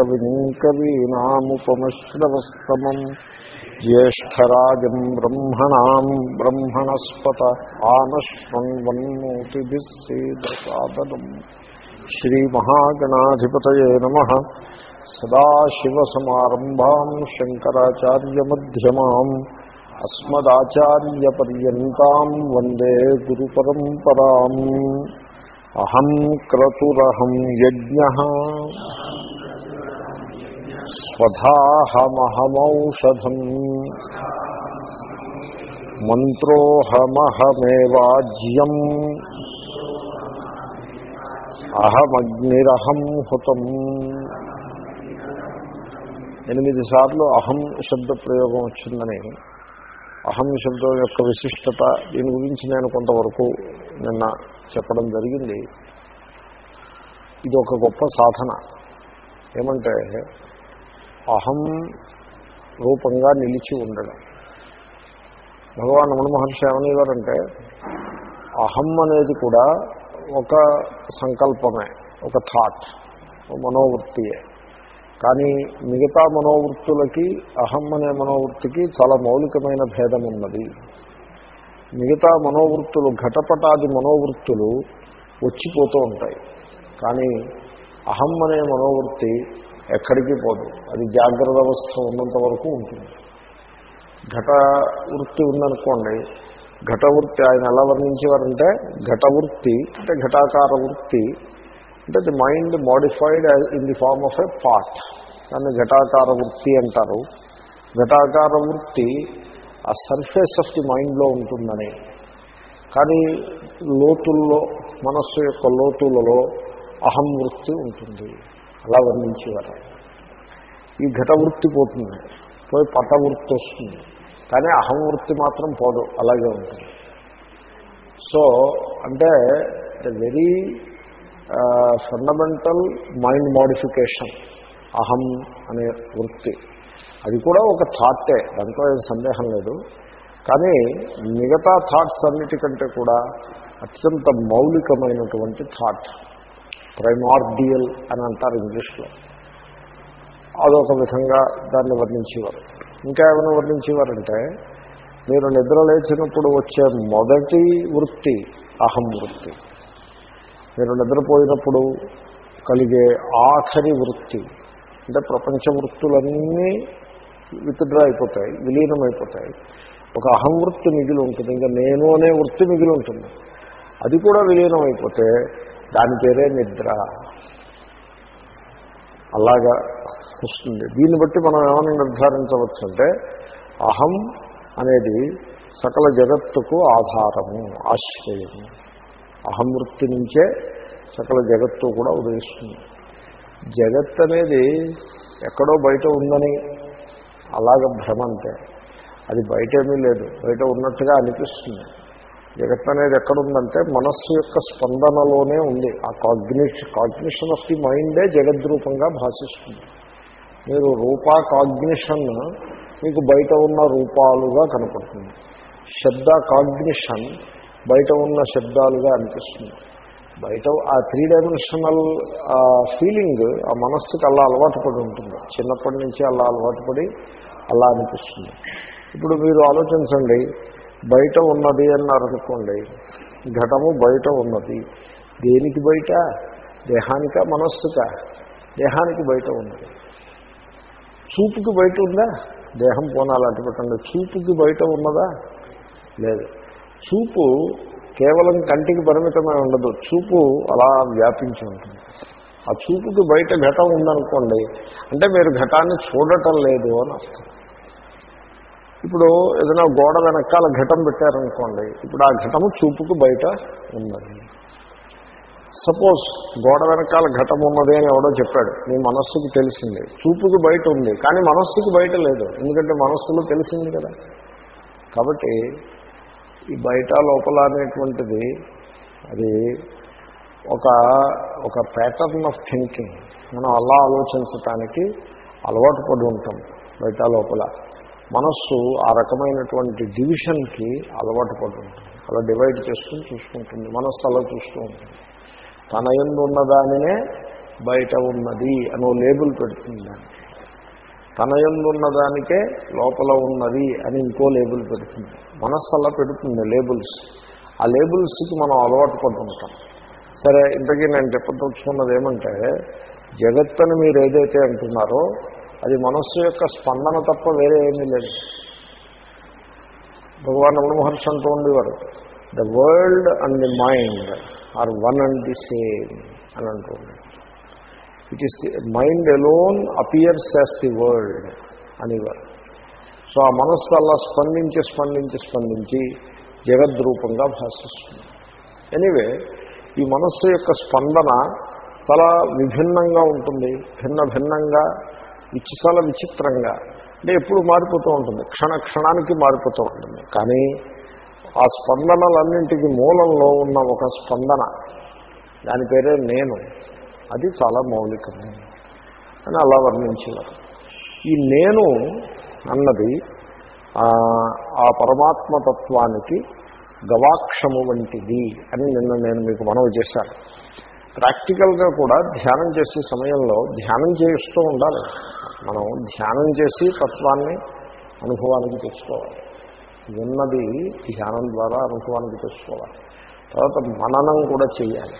కవిం కవీనాముపమశ్రవస్తమం జ్యేష్టరాజం బ్రహ్మణాం బ్రహ్మణస్పత ఆనశ్వన్వన్నోతిభిస్సేదసాదనం శ్రీమహాగణాధిపతయే నమ. సదాశివసమారంభాం శంకరాచార్యమ్యమాం అస్మదాచార్యపర్యంతం వందే గురు పరంపరా అహం క్రతురహం యజ్ఞ. స్వధాహమహమౌషధం. మంత్రోహమహమేవాజ్యం. అహమగ్నిరహం హుతం. ఎనిమిది సార్లు అహం శబ్ద ప్రయోగం వచ్చిందని. అహం శబ్దం యొక్క విశిష్టత దీని గురించి నేను కొంతవరకు నిన్న చెప్పడం జరిగింది. ఇది ఒక గొప్ప సాధన. ఏమంటే అహం రూపంగా నిలిచి ఉండడం. భగవాన్ రమణ మహర్షి ఏమనేవారంటే అహం అనేది కూడా ఒక సంకల్పమే ఒక థాట్ మనోవృత్తియే. కానీ మిగతా మనోవృత్తులకి అహం అనే మనోవృత్తికి చాలా మౌలికమైన భేదం ఉన్నది. మిగతా మనోవృత్తులు ఘటపటాది మనోవృత్తులు వచ్చిపోతూ ఉంటాయి. కానీ అహం అనే మనోవృత్తి ఎక్కడికి పోదు. అది జాగ్రత్త అవస్థ ఉన్నంత వరకు ఉంటుంది. ఘట వృత్తి ఉందనుకోండి ఘట వృత్తి ఆయన ఎలా వర్ణించేవారంటే ఘట వృత్తి అంటే ఘటాకార వృత్తి అంటే the mind modified in the form of a pot. దాన్ని ఘటాకార వృత్తి అంటారు. ఘటాకార వృత్తి ఆ సర్ఫేస్ ఆఫ్ ది మైండ్లో ఉంటుందని. కానీ లోతుల్లో మనస్సు యొక్క లోతులలో అహం వృత్తి ఉంటుంది. అలా వర్ణించేవారు. ఈ ఘట వృత్తి పోతుంది. పోయి పట వృత్తి వస్తుంది. కానీ అహం వృత్తి మాత్రం పోదు. అలాగే ఉంటుంది. సో అంటే the very fundamental mind modification అహం అనే వృత్తి. అది కూడా ఒక థాటే దాంట్లో ఏం సందేహం లేదు. కానీ మిగతా థాట్స్ అన్నిటికంటే కూడా అత్యంత మౌలికమైనటువంటి థాట్ ప్రైమార్డియల్ అని అంటారు ఇంగ్లీష్లో. అదొక విధంగా దాన్ని వర్ణించేవారు. ఇంకా ఏమైనా వర్ణించేవారంటే మీరు నిద్ర లేచినప్పుడు వచ్చే మొదటి వృత్తి అహం వృత్తి. మీరు నిద్రపోయినప్పుడు కలిగే ఆఖరి వృత్తి. అంటే ప్రపంచ వృత్తులన్నీ విత్డ్రా అయిపోతాయి విలీనమైపోతాయి. ఒక అహం వృత్తి మిగిలి ఉంటుంది ఇంకా నేను అనే వృత్తి మిగిలి ఉంటుంది. అది కూడా విలీనం అయిపోతే దాని పేరే నిద్ర. అలాగా వస్తుంది. దీన్ని బట్టి మనం ఏమైనా నిర్ధారించవచ్చు అంటే అహం అనేది సకల జగత్తుకు ఆధారము ఆశ్రయము. అహం వృత్తి నుంచే సకల జగత్తు కూడా ఉదయిస్తుంది. జగత్ అనేది ఎక్కడో బయట ఉందని అలాగ భ్రమ అంటే అది బయట ఏమీ లేదు. బయట ఉన్నట్టుగా అనిపిస్తుంది. జగత్ అనేది ఎక్కడుందంటే మనస్సు యొక్క స్పందనలోనే ఉంది. ఆ కాగ్నిష్ కాగ్నిషన్ ఆఫ్ ది మైండే జగద్రూపంగా భాషిస్తుంది. మీరు రూపా కాగ్నిషన్ మీకు బయట ఉన్న రూపాలుగా కనపడుతుంది. శబ్ద కాగ్నిషన్ బయట ఉన్న శబ్దాలుగా అనిపిస్తుంది. బయట ఆ త్రీ డైమెన్షనల్ ఫీలింగ్ ఆ మనస్సుకి అలా అలవాటు పడి ఉంటుంది. చిన్నప్పటి నుంచి అలా అలవాటు పడి అలా అనిపిస్తుంది. ఇప్పుడు మీరు ఆలోచించండి బయట ఉన్నది అన్నారనుకోండి ఘటము బయట ఉన్నది. దేనికి బయట? దేహానిక మనస్సుక. దేహానికి బయట ఉన్నది. చూపుకి బయట ఉందా? దేహం పోనాలంటే అటు పెట్టండి. చూపుకి బయట ఉన్నదా? లేదు. చూపు కేవలం కంటికి పరిమితమై ఉండదు. చూపు అలా వ్యాపించి ఉంటుంది. ఆ చూపుకి బయట ఘటం ఉందనుకోండి అంటే మీరు ఘటాన్ని చూడటం లేదు అని అర్థం. ఇప్పుడు ఏదైనా గోడ వెనకాల ఘటం పెట్టారనుకోండి ఇప్పుడు ఆ ఘటము చూపుకు బయట ఉన్నది. సపోజ్ గోడ వెనకాల ఘటం ఉన్నది అని ఎవడో చెప్పాడు మీ మనస్సుకి తెలిసింది. చూపుకి బయట ఉంది కానీ మనస్సుకు బయట లేదు ఎందుకంటే మనస్సులో తెలిసింది కదా. కాబట్టి ఈ బయట లోపల అనేటువంటిది అది ఒక ఒక ప్యాటర్న్ ఆఫ్ థింకింగ్ మనం అలా ఆలోచించటానికి అలవాటు పడి ఉంటాం బయట లోపల. మనస్సు ఆ రకమైనటువంటి డివిజన్కి అలవాటు పడుతుంది. అలా డివైడ్ చేసుకుని చూసుకుంటుంది. మనస్సు అలా చూస్తూ ఉంటుంది. తన ఎందు ఉన్నదానినే బయట ఉన్నది అనో లేబుల్ పెడుతుంది దానికి. తన యందున్న దానికే లోపల ఉన్నది అని ఇంకో లేబుల్ పెడుతుంది. మనస్సు అలా పెడుతుంది లేబుల్స్. ఆ లేబుల్స్కి మనం అలవాటు పడుతుంటాం. సరే ఇంతకీ నేను చెప్పదలుచుకున్నది ఏమంటే జగత్తని మీరు ఏదైతే అంటున్నారో అది మనస్సు యొక్క స్పందన తప్ప వేరే ఏమీ లేదు. భగవాన్ రమణ మహర్షి అంటూ ఉండేవారు. The world and the mind are one and the same అని అంటూ it is the mind alone appears as the world అనేవారు. సో ఆ మనస్సు అలా స్పందించి స్పందించి స్పందించి జగద్రూపంగా భాషిస్తుంది. ఎనీవే ఈ మనస్సు యొక్క స్పందన చాలా విభిన్నంగా ఉంటుంది. భిన్న భిన్నంగా విచి చాలా విచిత్రంగా. అంటే ఎప్పుడు మారిపోతూ ఉంటుంది. క్షణ క్షణానికి మారిపోతూ ఉంటుంది. కానీ ఆ స్పందనలన్నింటికి మూలంలో ఉన్న ఒక స్పందన దాని పేరే నేను. అది చాలా మౌలికమైనది. అని అలా వర్ణించేవారు. ఈ నేను అన్నది ఆ, ఆ పరమాత్మతత్వానికి గవాక్షము వంటిది అని నిన్న నేను మీకు మనవి చేశాను. ప్రాక్టికల్గా కూడా ధ్యానం చేసే సమయంలో ధ్యానం చేస్తూ ఉండాలి. మనం ధ్యానం చేసి తత్వాన్ని అనుభవానికి తెచ్చుకోవాలి. విన్నది ధ్యానం ద్వారా అనుభవానికి తెచ్చుకోవాలి. తర్వాత మననం కూడా చేయాలి.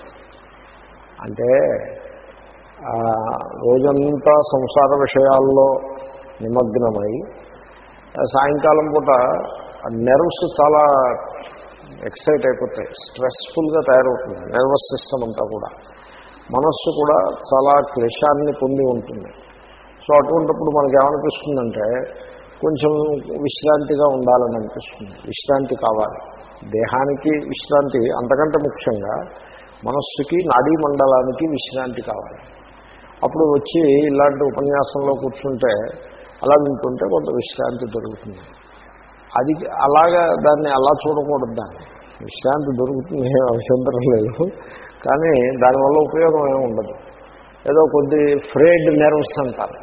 అంటే రోజంతా సంసార విషయాల్లో నిమగ్నమై సాయంకాలం పూట నెర్వ్స్ చాలా ఎక్సైట్ అయిపోతాయి. స్ట్రెస్ఫుల్గా తయారవుతుంది. నర్వస్ సిస్టమ్ అంతా కూడా. మనస్సు కూడా చాలా క్లేశాన్ని పొంది ఉంటుంది. సో అటువంటిప్పుడు మనకి ఏమనిపిస్తుందంటే కొంచెం విశ్రాంతిగా ఉండాలని అనిపిస్తుంది. విశ్రాంతి కావాలి. దేహానికి విశ్రాంతి అంతకంటే ముఖ్యంగా మనస్సుకి నాడీ మండలానికి విశ్రాంతి కావాలి. అప్పుడు వచ్చి ఇలాంటి ఉపన్యాసంలో కూర్చుంటే అలా వింటుంటే కొంత విశ్రాంతి దొరుకుతుంది. అది అలాగా దాన్ని అలా చూడకూడదు దాన్ని. విశ్రాంతి దొరుకుతుంది ఏం అభ్యంతరం లేదు. కానీ దానివల్ల ఉపయోగం ఏమి ఉండదు. ఏదో కొద్ది ఫ్రేడ్ నెర్వ్స్ అంటారు.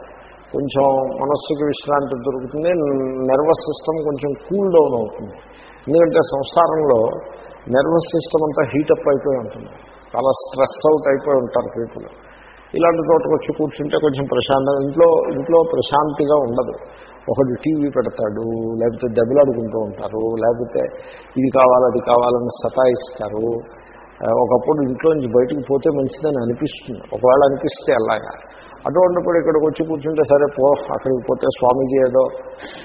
కొంచెం మనస్సుకి విశ్రాంతి దొరుకుతుంది నెర్వస్ సిస్టమ్ కొంచెం కూల్ డౌన్ అవుతుంది. ఎందుకంటే సంసారంలో నెర్వస్ సిస్టమ్ అంతా హీటప్ అయిపోయి ఉంటుంది. చాలా స్ట్రెస్ అవుట్ అయిపోయి ఉంటారు పీపుల్. ఇలాంటి చోటకు వచ్చి కూర్చుంటే కొంచెం ప్రశాంతం ఇంట్లో ఇంట్లో ప్రశాంతిగా ఉండదు. ఒకడు టీవీ పెడతాడు లేకపోతే దెబ్బలాడుకుంటూ ఉంటారు లేకపోతే ఇది కావాలి అది కావాలని సతాయిస్తారు. ఒకప్పుడు ఇంట్లో నుంచి బయటికి పోతే మంచిదని అనిపిస్తుంది. ఒకవేళ అనిపిస్తే అలాగా అటువంటిప్పుడు ఇక్కడికి వచ్చి కూర్చుంటే సరే పో అక్కడికి పోతే స్వామీజీ ఏదో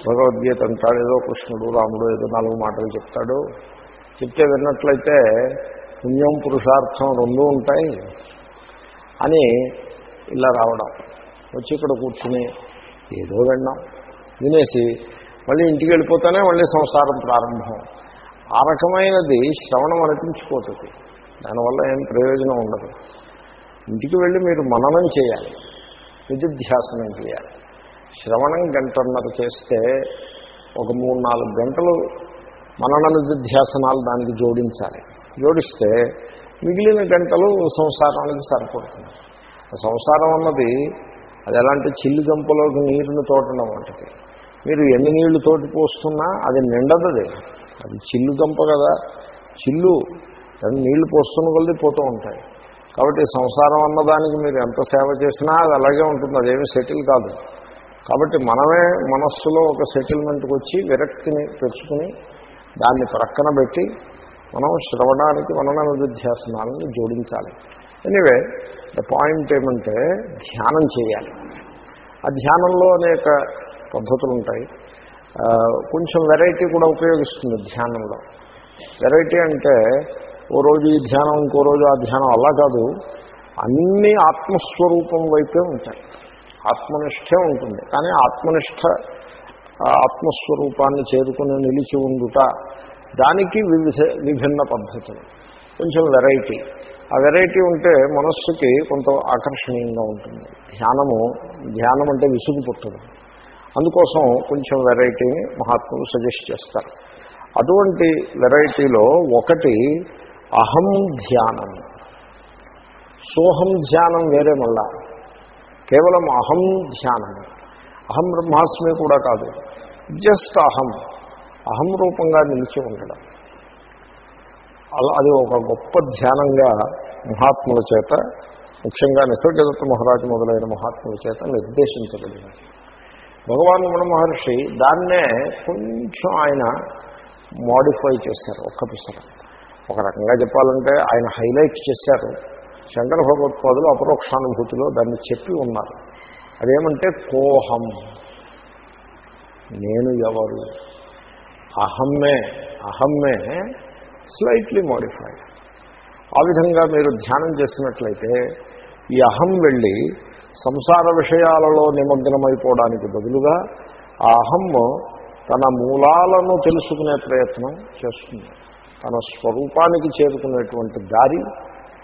భగవద్గీత అంటాడు ఏదో కృష్ణుడు రాముడు ఏదో నాలుగు మాటలు చెప్తాడు. చెప్తే విన్నట్లయితే పుణ్యం పురుషార్థం రెండూ ఉంటాయి అని ఇలా రావడం. వచ్చి ఇక్కడ కూర్చుని ఏదో విన్నాం. వినేసి మళ్ళీ ఇంటికి వెళ్ళిపోతానే మళ్ళీ సంసారం ప్రారంభం. ఆ రకమైనది శ్రవణం అనిపించిపోతుంది దానివల్ల ఏం ప్రయోజనం ఉండదు. ఇంటికి వెళ్ళి మీరు మననం చేయాలి. నిధిధ్యాసనం చేయాలి. శ్రవణం గంటన్నర చేస్తే ఒక మూడు నాలుగు గంటలు మనన నిధిధ్యాసనాలు దానికి జోడించాలి. జోడిస్తే మిగిలిన గంటలు సంసారానికి సరిపడుతుంది. సంసారం అన్నది అది ఎలాంటి చిల్లు గంపలోకి నీరుని తోటడం వంటిది. మీరు ఎన్ని నీళ్ళు తోటి పోస్తున్నా అది నిండదు అది అది చిల్లు గంప కదా. చిల్లు నీళ్ళు పోస్తున్న కొద్దీ పోతూ ఉంటాయి. కాబట్టి సంసారం అన్నదానికి మీరు ఎంత సేవ చేసినా అది అలాగే ఉంటుంది అదేమీ సెటిల్ కాదు. కాబట్టి మనమే మనస్సులో ఒక సెటిల్మెంట్కి వచ్చి విరక్తిని తెచ్చుకుని దాన్ని ప్రక్కన పెట్టి మనం శ్రవణానికి మనన నిధ్యాసనాలను జోడించాలి. ఎనీవే ద పాయింట్ ఏమంటే ధ్యానం చేయాలి. ఆ ధ్యానంలో అనేక పద్ధతులు ఉంటాయి కొంచెం వెరైటీ కూడా ఉపయోగిస్తుంది ధ్యానంలో. వెరైటీ అంటే ఓ రోజు ఈ ధ్యానం ఇంకో రోజు ఆ ధ్యానం అలా కాదు. అన్నీ ఆత్మస్వరూపం వైపే ఉంటాయి. ఆత్మనిష్టే ఉంటుంది. కానీ ఆత్మనిష్ట ఆత్మస్వరూపాన్ని చేరుకుని నిలిచి ఉండుట దానికి వివిధ విభిన్న పద్ధతులు. కొంచెం వెరైటీ. ఆ వెరైటీ ఉంటే మనస్సుకి కొంత ఆకర్షణీయంగా ఉంటుంది. ధ్యానము ధ్యానం అంటే విసుగు పుట్టదు. అందుకోసం కొంచెం వెరైటీని మహాత్ములు సజెస్ట్ చేస్తారు. అటువంటి వెరైటీలో ఒకటి అహం ధ్యానం. సోహం ధ్యానం వేరే మళ్ళా కేవలం అహం ధ్యానం. అహం బ్రహ్మాస్మి కూడా కాదు. జస్ట్ అహం. అహం రూపంగా నిలిచి ఉండడం. అలా అది ఒక గొప్ప ధ్యానంగా మహాత్ముల చేత ముఖ్యంగా నిసర్గదత్త మహారాజు మొదలైన మహాత్ముల చేత నిర్దేశించగలిగింది భగవాన్ రమణ మహర్షి దాన్నే కొంచెం ఆయన మోడిఫై చేశారు ఒక్క పిసరం. ఒక రకంగా చెప్పాలంటే ఆయన హైలైట్ చేశారు. శంకర భగవత్పాదులు అపరోక్షానుభూతిలో దాన్ని చెప్పి ఉన్నారు. అదేమంటే కోహం. నేను ఎవరు? అహమ్మే అహమ్మే స్లైట్లీ మోడిఫైడ్ ఆ విధంగా మీరు ధ్యానం చేసినట్లయితే ఈ అహం వెళ్ళి సంసార విషయాలలో నిమగ్నమైపోవడానికి బదులుగా ఆ అహం తన మూలాలను తెలుసుకునే ప్రయత్నం చేస్తుంది. తన స్వరూపానికి చేరుకునేటువంటి దారి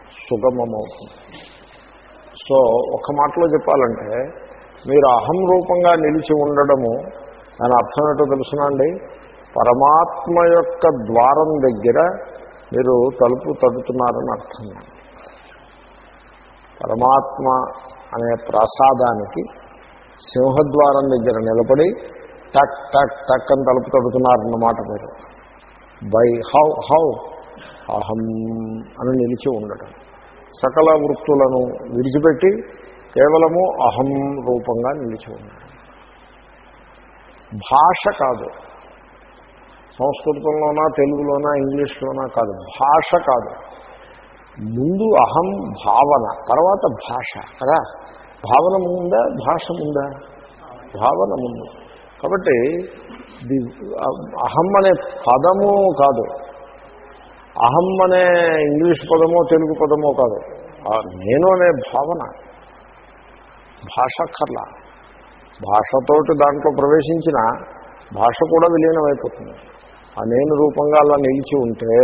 సుగమమవుతుంది. సో ఒక మాటలో చెప్పాలంటే మీరు అహం రూపంగా నిలిచి ఉండడము దాని అర్థం ఏంటో తెలుసునండి పరమాత్మ యొక్క ద్వారం దగ్గర మీరు తలుపు తడుతున్నారని అర్థం. పరమాత్మ అనే ప్రసాదానికి సింహద్వారం దగ్గర నిలబడి టక్ టక్ టక్ అని తలుపు తడుతున్నారన్నమాట మీరు. బై హౌ హౌ అహం అని నిలిచి ఉండటం. సకల వృత్తులను విడిచిపెట్టి కేవలము అహం రూపంగా నిలిచి ఉండడం భాష కాదు. సంస్కృతంలోనా తెలుగులోనా ఇంగ్లీష్లోనా కాదు. భాష కాదు. ముందు అహం భావన తర్వాత భాష కదా? భావన ముందా భాష ముందా? భావన ముందు. కాబట్టి ది అహం అనే పదము కాదు. అహం అనే ఇంగ్లీష్ పదమో తెలుగు పదమో కాదు. నేను అనే భావన. భాష కర్ల భాషతోటి దాంట్లో ప్రవేశించిన భాష కూడా విలీనమైపోతుంది. ఆ నేను రూపంగా అలా నిలిచి ఉంటే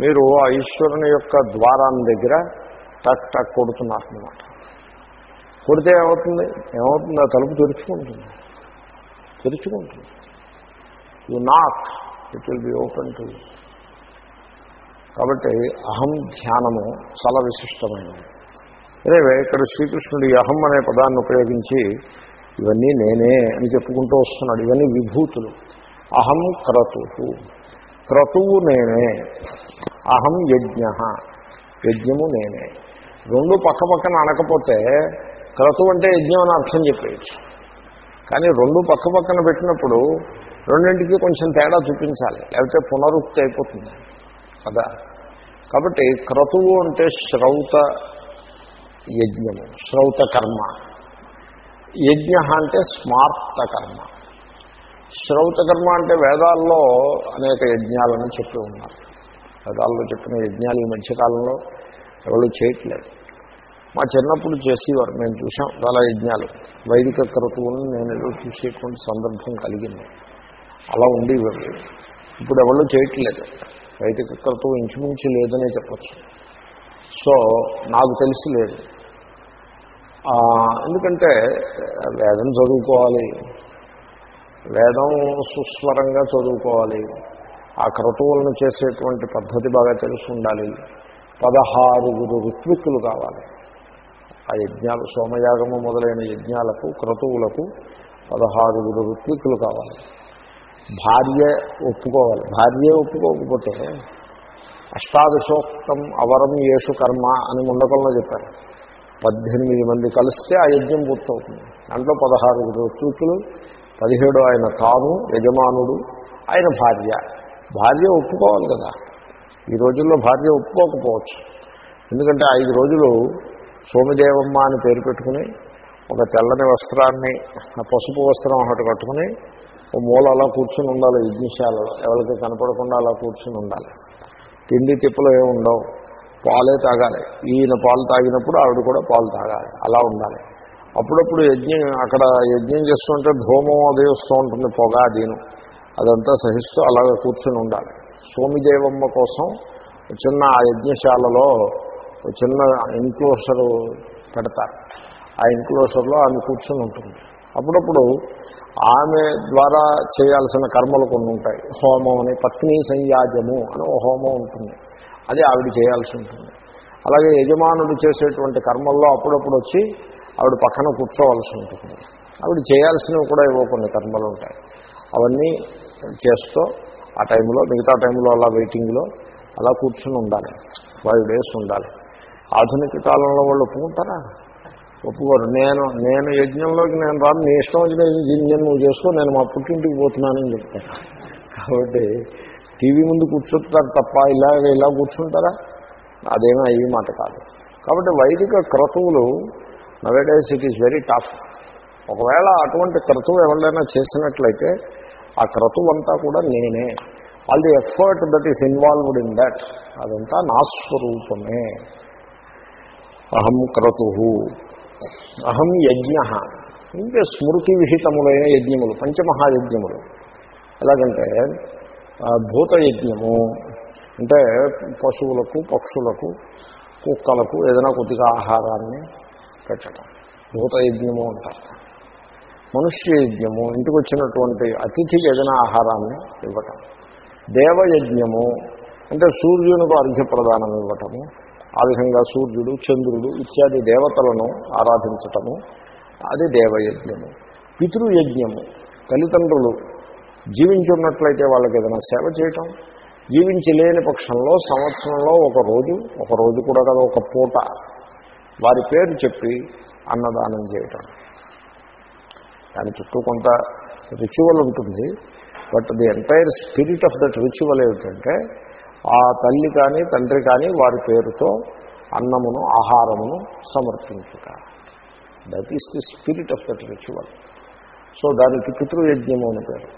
మీరు ఆ ఈశ్వరుని యొక్క ద్వారాన్ని దగ్గర టక్ టక్ కొడుతున్నారన్నమాట. కొడితే ఏమవుతుంది? ఏమవుతుంది? ఆ తలుపు తెరుచుకుంటుంది. తెరుచుకుంటుంది. You knock it will be open to you కాబట్టి అహం ధ్యానము చాలా విశిష్టమైనది. అదేవే ఇక్కడ శ్రీకృష్ణుడు అహం అనే పదాన్ని ఉపయోగించి ఇవన్నీ నేనే అని చెప్పుకుంటూ వస్తున్నాడు. ఇవన్నీ విభూతులు. అహం క్రతు క్రతువు నేనే. అహం యజ్ఞ. యజ్ఞము నేనే. రెండు పక్క పక్కన అనకపోతే క్రతువు అంటే యజ్ఞం అని అర్థం చెప్పేయచ్చు. కానీ రెండు పక్క పక్కన పెట్టినప్పుడు రెండింటికి కొంచెం తేడా చూపించాలి. లేకపోతే పునరుక్తి అయిపోతుంది. కదా? కాబట్టి క్రతువు అంటే శ్రౌత యజ్ఞము. శ్రౌత కర్మ. యజ్ఞ అంటే స్మార్త కర్మ. శ్రౌత కర్మ అంటే వేదాల్లో అనేక యజ్ఞాలను చెప్పి ఉన్నారు. వేదాల్లో చెప్పిన యజ్ఞాలు ఈ మధ్యకాలంలో ఎవరు చేయట్లేదు. మా చిన్నప్పుడు చేసేవారు మేము చూసాం చాలా యజ్ఞాలు. వైదిక క్రతువులను నేను ఏదో చూసేటువంటి సందర్భం కలిగింది. అలా ఉండేవారు. ఇప్పుడు ఎవరు చేయట్లేదు. వైదిక క్రతువు ఇంచుమించు లేదనే చెప్పచ్చు. సో నాకు తెలిసి లేదు. ఎందుకంటే వేదం చదువుకోవాలి. వేదం సుస్వరంగా చదువుకోవాలి. ఆ క్రతువులను చేసేటువంటి పద్ధతి బాగా తెలిసి ఉండాలి. పదహారుగురు ఋత్విక్కులు కావాలి. ఆ యజ్ఞాలు సోమయాగము మొదలైన యజ్ఞాలకు క్రతువులకు పదహారుగురు ఋత్విక్కులు కావాలి. భార్య ఒప్పుకోవాలి. భార్య ఒప్పుకోకపోతే అష్టాదశోక్తం అవరం యేసు కర్మ అని ముండకంలో చెప్పారు. పద్దెనిమిది మంది కలిస్తే ఆ యజ్ఞం పూర్తవుతుంది. దాంట్లో పదహారుగురు ఋత్విక్కులు పదిహేడు ఆయన తాను యజమానుడు ఆయన భార్య. భార్య ఒప్పుకోవాలి కదా. ఈ రోజుల్లో భార్య ఒప్పుకోకపోవచ్చు. ఎందుకంటే ఐదు రోజులు సోమదేవమ్మ అని పేరు పెట్టుకుని ఒక తెల్లని వస్త్రాన్ని పసుపు వస్త్రం ఒకటి కట్టుకుని ఓ మూల అలా కూర్చుని ఉండాలి యజ్ఞశాలలో. ఎవరికి కనపడకుండా అలా కూర్చుని ఉండాలి. తిండి తిప్పలు ఏమి ఉండవు పాలే తాగాలి. ఈయన పాలు తాగినప్పుడు ఆవిడ కూడా పాలు తాగాలి. అలా ఉండాలి. అప్పుడప్పుడు యజ్ఞం అక్కడ యజ్ఞం చేస్తుంటే ధూమం అదే వస్తూ ఉంటుంది పొగ దీను అదంతా సహిస్తూ అలాగ కూర్చుని ఉండాలి. సోమిదేవమ్మ కోసం చిన్న ఆ యజ్ఞశాలలో చిన్న ఎన్క్లోజర్ పెడతారు. ఆ ఎన్క్లోజర్లో ఆమె కూర్చొని ఉంటుంది. అప్పుడప్పుడు ఆమె ద్వారా చేయాల్సిన కర్మలు కొన్ని ఉంటాయి. హోమం అని పత్ని సంయాజము అని ఓ హోమం ఉంటుంది. అది ఆవిడ చేయాల్సి ఉంటుంది. అలాగే యజమానుడు చేసేటువంటి కర్మల్లో అప్పుడప్పుడు వచ్చి ఆవిడ పక్కన కూర్చోవలసి ఉంటుంది. ఆవిడ చేయాల్సినవి కూడా ఏవో కొన్ని కర్మలు ఉంటాయి. అవన్నీ చేస్తూ ఆ టైంలో మిగతా టైంలో అలా వెయిటింగ్లో అలా కూర్చుని ఉండాలి. ఫైవ్ డేస్ ఉండాలి. ఆధునిక కాలంలో వాళ్ళు ఒప్పుకుంటారా? ఒప్పుకోరు. నేను నేను యజ్ఞంలోకి నేను రాను. నీ ఇష్టం వచ్చిన యజ్ఞం నువ్వు చేసుకో. నేను మా పుట్టింటికి పోతున్నానని చెప్తాను. కాబట్టి టీవీ ముందు కూర్చుంటారు తప్ప ఇలా ఇలా కూర్చుంటారా? అదేమీ అయ్యి మాట కాదు. కాబట్టి వైదిక క్రతువులు nowadays it is very tough ఒకవేళ అటువంటి క్రతువు ఎవరైనా చేసినట్లయితే ఆ క్రతువు అంతా కూడా నేనే. All the effort that is involved in that అదంతా నా స్వరూపమే. అహం క్రతు అహం యజ్ఞ. ఇంకా స్మృతి విహితములైన యజ్ఞములు పంచమహాయజ్ఞములు. ఎలాగంటే భూతయజ్ఞము. అంటే పశువులకు పక్షులకు కుక్కలకు ఏదైనా కొద్దిగా ఆహారాన్ని పెట్టడం భూతయజ్ఞము అంటారు. మనుష్య యజ్ఞము ఇంటికి వచ్చినటువంటి అతిథికి ఏదైనా ఆహారాన్ని ఇవ్వటం. దేవయజ్ఞము అంటే సూర్యునికి అర్ఘ్యప్రదానం ఇవ్వటము. ఆ విధంగా సూర్యుడు చంద్రుడు ఇత్యాది దేవతలను ఆరాధించటము. అది దేవయజ్ఞము. పితృయజ్ఞము తల్లిదండ్రులు జీవించున్నట్లయితే వాళ్ళకి ఏదైనా సేవ చేయటం. జీవించి లేని పక్షంలో సంవత్సరంలో ఒక రోజు ఒక రోజు కూడా కదా ఒక పూట వారి పేరు చెప్పి అన్నదానం చేయటం. దాని చుట్టూ కొంత రిచువల్ ఉంటుంది. But the entire spirit of that ritual ఏమిటంటే ఆ తల్లి కానీ తండ్రి కానీ వారి పేరుతో అన్నమును ఆహారమును సమర్పించుట. That is the spirit of that ritual so దానికి పితృయజ్ఞము అని పేరు.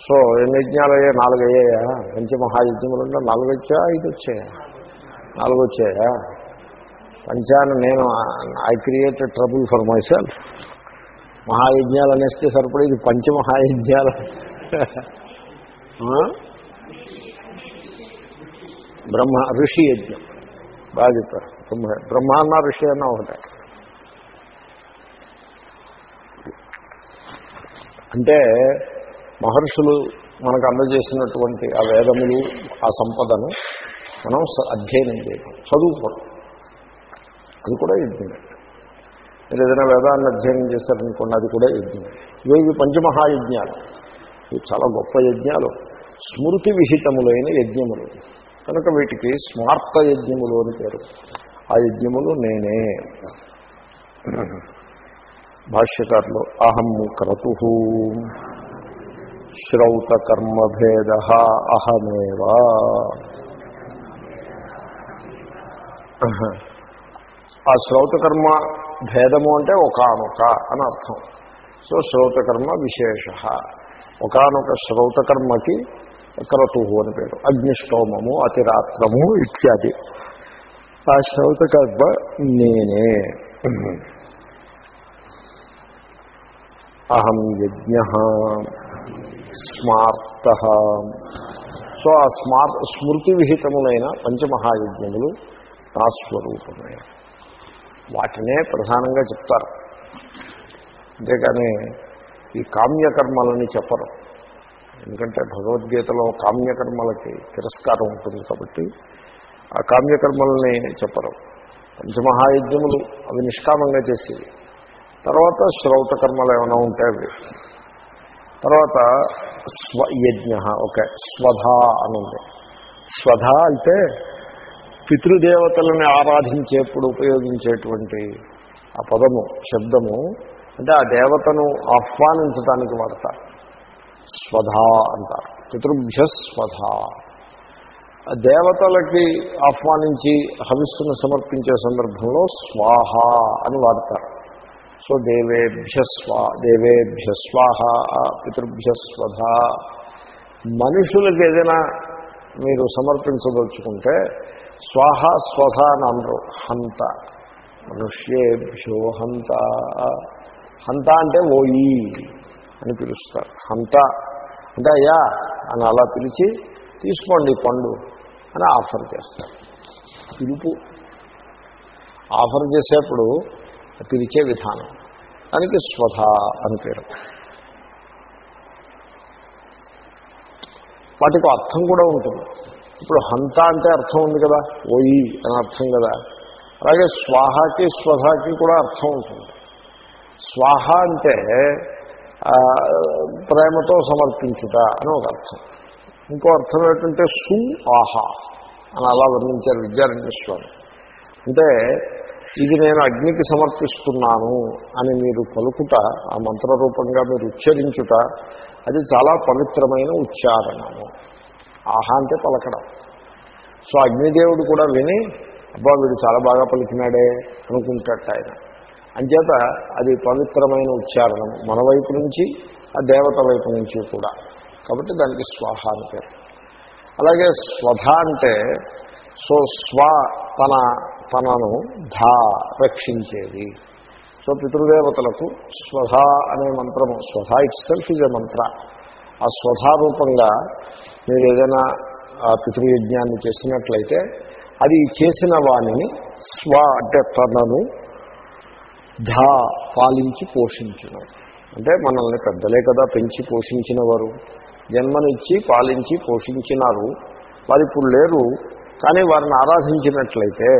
సో ఎన్ని యజ్ఞాలు అయ్యా నాలుగు అయ్యాయా పంచమహాయజ్ఞములు అంటే నాలుగు వచ్చాయా ఐదు వచ్చాయా నాలుగు వచ్చాయా పంచాన్ని నేను I create trouble for myself మహాయజ్ఞాలు అనేస్తే సరిపడేది పంచమహాయజ్ఞాలు. బ్రహ్మ ఋషి యజ్ఞం. బాగా చెప్పారు. బ్రహ్మ బ్రహ్మ అన్న ఋషి అన్న ఒకటే. అంటే మహర్షులు మనకు అందజేసినటువంటి ఆ వేదములు ఆ సంపదను మనం అధ్యయనం చేయడం చదువుకోవడం అది కూడా యజ్ఞమే మీరు ఏదైనా వేదాన్ని అధ్యయనం చేశారనుకోండి అది కూడా యజ్ఞమే ఇవి పంచమహాయజ్ఞాలు. ఇవి చాలా గొప్ప యజ్ఞాలు. స్మృతి విహితములైన యజ్ఞములు. కనుక వీటికి స్మార్త యజ్ఞములు అని పేరు. ఆ యజ్ఞములు నేనే. భాష్యకారులు అహం క్రతు. శ్రౌతకర్మభేద అహమేవా. ఆ శ్రౌతకర్మ భేదము అంటే ఒకానొక అని అర్థం. సో శ్రౌతకర్మ విశేష. ఒకనొక శ్రౌతకర్మకి క్రతువు అని పేరు. అగ్నిష్టోమము అతిరాత్రము ఇత్యాది. ఆ శ్రౌతకర్మ నేనే. అహం యజ్ఞ స్మార్త. సో ఆ స్మార్ స్మృతి విహితములైన పంచమహాయజ్ఞములు నా స్వరూపమే. వాటినే ప్రధానంగా చెప్తారు. అంతేకాని ఈ కామ్యకర్మలని చెప్పరు. ఎందుకంటే భగవద్గీతలో కామ్యకర్మలకి తిరస్కారం ఉంటుంది కాబట్టి ఆ కామ్యకర్మలని చెప్పరు. పంచమహాయజ్ఞములు అవి నిష్కామంగా చేసేవి. తర్వాత శ్రౌత కర్మలు ఏమైనా ఉంటాయి అవి. తర్వాత స్వయజ్ఞ ఓకే స్వధ అని ఉంది స్వధ అంటే పితృదేవతలని ఆరాధించేప్పుడు ఉపయోగించేటువంటి ఆ పదము శబ్దము అంటే ఆ దేవతను ఆహ్వానించడానికి వాడతారు. స్వధ అంటారు. పితృభ్య స్వధ. ఆ దేవతలకి ఆహ్వానించి హవిస్సును సమర్పించే సందర్భంలో స్వాహ అని వాడతారు. సో దేవేభ్య స్వా దేవేభ్య స్వాహ పితృభ్య స్వధ. మనుషులకు ఏదైనా మీరు సమర్పించదలుచుకుంటే స్వాహ స్వధ అనరు హంత. మనుష్యేభ్యో హంత. హంత అంటే ఓయి అని పిలుస్తారు. హంత అంటే అయ్యా అని అలా పిలిచి తీసుకోండి పండు అని ఆఫర్ చేస్తారు. పిలుపు. ఆఫర్ చేసేప్పుడు పిలిచే విధానం. దానికి స్వధ అని పేరు. వాటికి అర్థం కూడా ఉంటుంది. ఇప్పుడు హంత అంటే అర్థం ఉంది కదా ఓయి అని అర్థం కదా. అలాగే స్వాహాకి స్వధాకి కూడా అర్థం ఉంటుంది. స్వాహ అంటే ప్రేమతో సమర్పించుట అని ఒక అర్థం. ఇంకో అర్థం ఏంటంటే సు ఆహ అని అలా వర్ణించారు విద్యారణ్య స్వామి అంటే ఇది నేను అగ్నికి సమర్పిస్తున్నాను అని మీరు పలుకుట ఆ మంత్రరూపంగా మీరు ఉచ్చరించుట అది చాలా పవిత్రమైన ఉచ్చారణము. ఆహా అంటే పలకడం. సో అగ్నిదేవుడు కూడా విని అబ్బా వీడు చాలా బాగా పలికినాడే అనుకుంటాట ఆయన. అంచేత అది పవిత్రమైన ఉచ్చారణం మన వైపు నుంచి ఆ దేవత వైపు నుంచి కూడా. కాబట్టి దానికి స్వాహ అని పేరు. అలాగే స్వధ అంటే సో స్వ తన తనను ధా రక్షించేది. సో పితృదేవతలకు స్వధ అనే మంత్రము స్వధ itself is a mantra ఆ స్వధారూపంగా మీరు ఏదైనా ఆ పితృయజ్ఞాన్ని చేసినట్లయితే అది చేసిన వాణిని స్వ అంటే తనను ధా పాలించి పోషించిన. అంటే మనల్ని పెద్దలే కదా పెంచి పోషించిన వారు జన్మనిచ్చి పాలించి పోషించినారు. వారు ఇప్పుడు లేరు. కానీ వారిని ఆరాధించినట్లయితే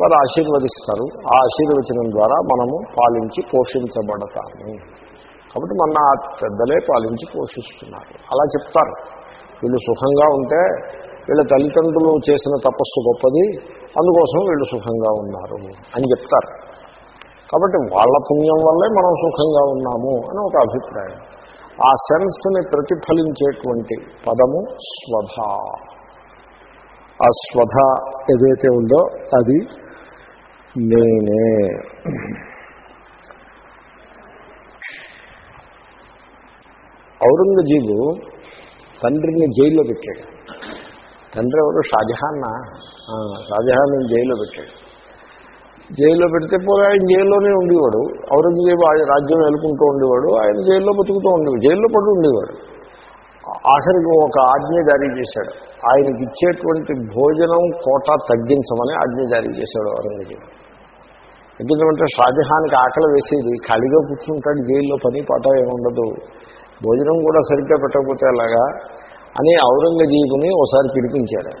వారు ఆశీర్వదిస్తారు. ఆ ఆశీర్వచనం ద్వారా మనము పాలించి పోషించబడతాము. కాబట్టి మన ఆ పెద్దలే పాలించి పోషిస్తున్నారు. అలా చెప్తారు. వీళ్ళు సుఖంగా ఉంటే వీళ్ళ తల్లిదండ్రులు చేసిన తపస్సు గొప్పది అందుకోసం వీళ్ళు సుఖంగా ఉన్నారు అని చెప్తారు. కాబట్టి వాళ్ళ పుణ్యం వల్లే మనం సుఖంగా ఉన్నాము అని ఒక అభిప్రాయం. ఆ సెన్స్ని ప్రతిఫలించేటువంటి పదము స్వధ. ఆ స్వధ ఏదైతే ఉందో అది నేనే. ఔరంగజీబు తండ్రిని జైల్లో పెట్టాడు. తండ్రి ఎవరు? షాజహాన్న షాజహాన్ జైల్లో పెట్టాడు. జైల్లో పెడితే పోతే ఆయన జైల్లోనే ఉండేవాడు. ఔరంగజేబు రాజ్యం వెలుకుంటూ ఉండేవాడు. ఆయన జైల్లో బతుకుతూ ఉండేవాడు. జైల్లో పడి ఉండేవాడు. ఆఖరికి ఒక ఆజ్ఞ జారీ చేశాడు. ఆయనకి ఇచ్చేటువంటి భోజనం కోట తగ్గించమని ఆజ్ఞ జారీ చేశాడు ఔరంగజేబు. ఎందుకంటే షాజహాన్కి ఆకలి వేసేది. ఖాళీగా కూర్చుంటాడు జైల్లో పని పాట ఏముండదు. భోజనం కూడా సరిగ్గా పెట్టకపోతే అలాగా అని ఔరంగజీబుని ఒకసారి పిలిపించాడు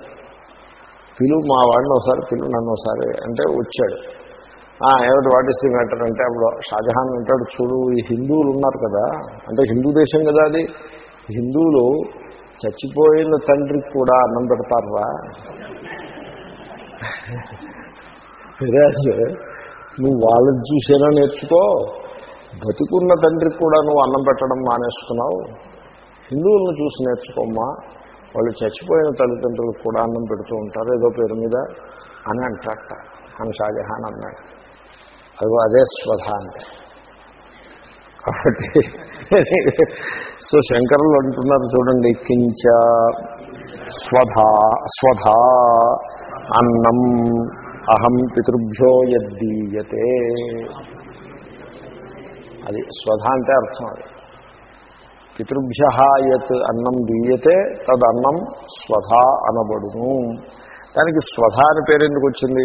పిలువు మా వాడిని ఒకసారి పిలువు నన్ను ఒకసారి అంటే వచ్చాడు. ఏమిటి వాట్ ఇస్ ది మ్యాటర్ అంటే అప్పుడు షాజహాన్ అంటాడు చూడు ఈ హిందువులు ఉన్నారు కదా. అంటే హిందూ దేశం కదా అది. హిందువులు చచ్చిపోయిన తండ్రికి కూడా అన్నం పెడతారా నువ్వు వాళ్ళని చూసేనా నేర్చుకో? బతికున్న తండ్రికి కూడా నువ్వు అన్నం పెట్టడం మానేసుకున్నావు. హిందువులను చూసి నేర్చుకోమ్మా. వాళ్ళు చచ్చిపోయిన తల్లిదండ్రులకు కూడా అన్నం పెడుతూ ఉంటారు. ఏదో పేరు మీద అని అంటాట అని షాజహాన్ అన్నాడు. అదిగో అదే స్వధ అంటే. కాబట్టి సో శంకరులు అంటున్నారు చూడండి కించ స్వధ స్వధ అన్నం అహం పితృభ్యో యద్దీయతే. అది స్వధ అంటే అర్థం అది. పితృభ్య యత్ అన్నం దీయతే తదన్నం స్వధ అనబడును. దానికి స్వధ అని పేరు ఎందుకు వచ్చింది?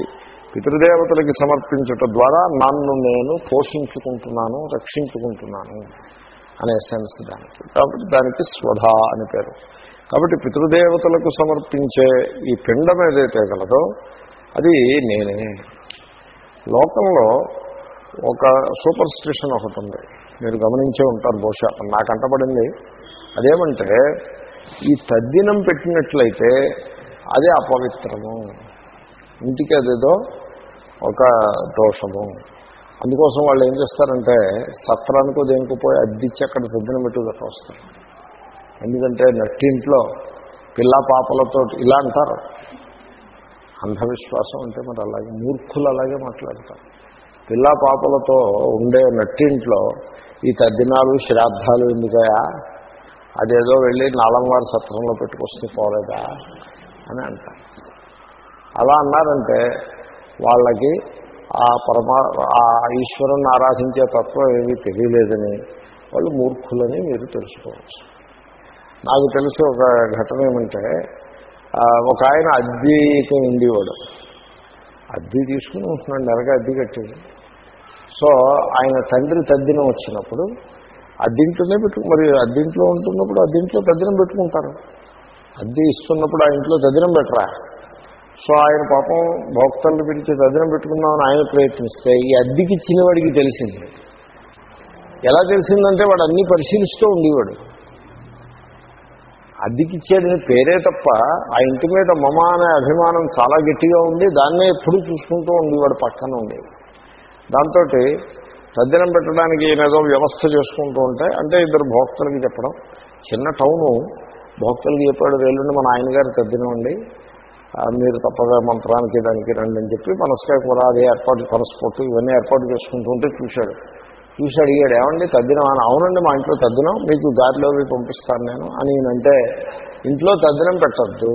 పితృదేవతలకి సమర్పించట ద్వారా నన్ను నేను పోషించుకుంటున్నాను రక్షించుకుంటున్నాను అనే సెన్స్ దానికి. కాబట్టి దానికి స్వధ అని పేరు. కాబట్టి పితృదేవతలకు సమర్పించే ఈ పిండం ఏదైతే గలదో అది నేనే. లోకంలో ఒక సూపర్ స్టిషన్ ఒకటి ఉంది. మీరు గమనించే ఉంటారు బహుశా. నాకు అంటపడింది అదేమంటే ఈ తద్దినం పెట్టినట్లయితే అదే అపవిత్రము. ఇంటికి అదేదో ఒక దోషము. అందుకోసం వాళ్ళు ఏం చేస్తారంటే సత్రానికో దేనికో పోయి అద్దిచ్చి అక్కడ తద్దినం పెట్టుకు వస్తారు. ఎందుకంటే నట్టింట్లో పిల్ల పాపలతో ఇలా అంటారు. అంధవిశ్వాసం అంటే మరి అలాగే మూర్ఖులు అలాగే మాట్లాడతారు. పిల్ల పాపలతో ఉండే నట్టింట్లో ఈ తద్దినాలు శ్రాద్ధాలు ఎందుకయా అదేదో వెళ్ళి నాలంవారి సత్రంలో పెట్టుకొస్తే పోలేదా? అని అంటారు. అలా అన్నారంటే వాళ్ళకి ఆ పరమా ఆ ఈశ్వరుని ఆరాధించే తత్వం ఏమీ తెలియలేదని వాళ్ళు మూర్ఖులని మీరు తెలుసుకోవచ్చు. నాకు తెలిసి ఒక ఘటన ఏమంటే ఒక ఆయన అద్దెకి ఉండేవాడు అద్దె తీసుకుని ఉంటున్నాడు నెలగా అద్దె కట్టేది. సో ఆయన తండ్రి తద్దినం వచ్చినప్పుడు అద్దింట్లోనే పెట్టు మరి అద్దింట్లో ఉంటున్నప్పుడు అద్దింట్లో తద్దినం పెట్టుకుంటారు. అద్దె ఇస్తున్నప్పుడు ఆ ఇంట్లో తద్దినం పెట్టరా? సో ఆయన పాపం భోక్తలను పిలిచి తద్దినం పెట్టుకుందామని ఆయన ప్రయత్నిస్తే ఈ అద్దెకి ఇచ్చిన వాడికి తెలిసింది. ఎలా తెలిసిందంటే వాడు అన్నీ పరిశీలిస్తూ ఉండేవాడు. అద్దెకిచ్చేదని పేరే తప్ప ఆ ఇంటి మీద మమ అనే అభిమానం చాలా గట్టిగా ఉంది. దాన్నే ఎప్పుడూ చూసుకుంటూ ఉండేవాడు పక్కన ఉండేది దాంతో తద్దినం పెట్టడానికి ఏదో వ్యవస్థ చేసుకుంటూ ఉంటే అంటే ఇద్దరు భోక్తలకి చెప్పడం. చిన్న టౌను భోక్తలకి చెప్పాడు వెళ్ళండి మన ఆయన గారు తద్దినం అండి మీరు తప్పగా మంత్రానికి దానికి రండి అని చెప్పి మనస్కాయ కూడా అదే ఏర్పాటు పరస్పోర్టు ఇవన్నీ ఏర్పాటు చేసుకుంటూ ఉంటే చూశాడు. చూసి అడిగాడు ఏమండి తద్దినం అని అవునండి మా ఇంట్లో తద్దినం మీకు దారిలోకి పంపిస్తాను నేను. అని అంటే ఇంట్లో తద్దినం పెట్టద్దు.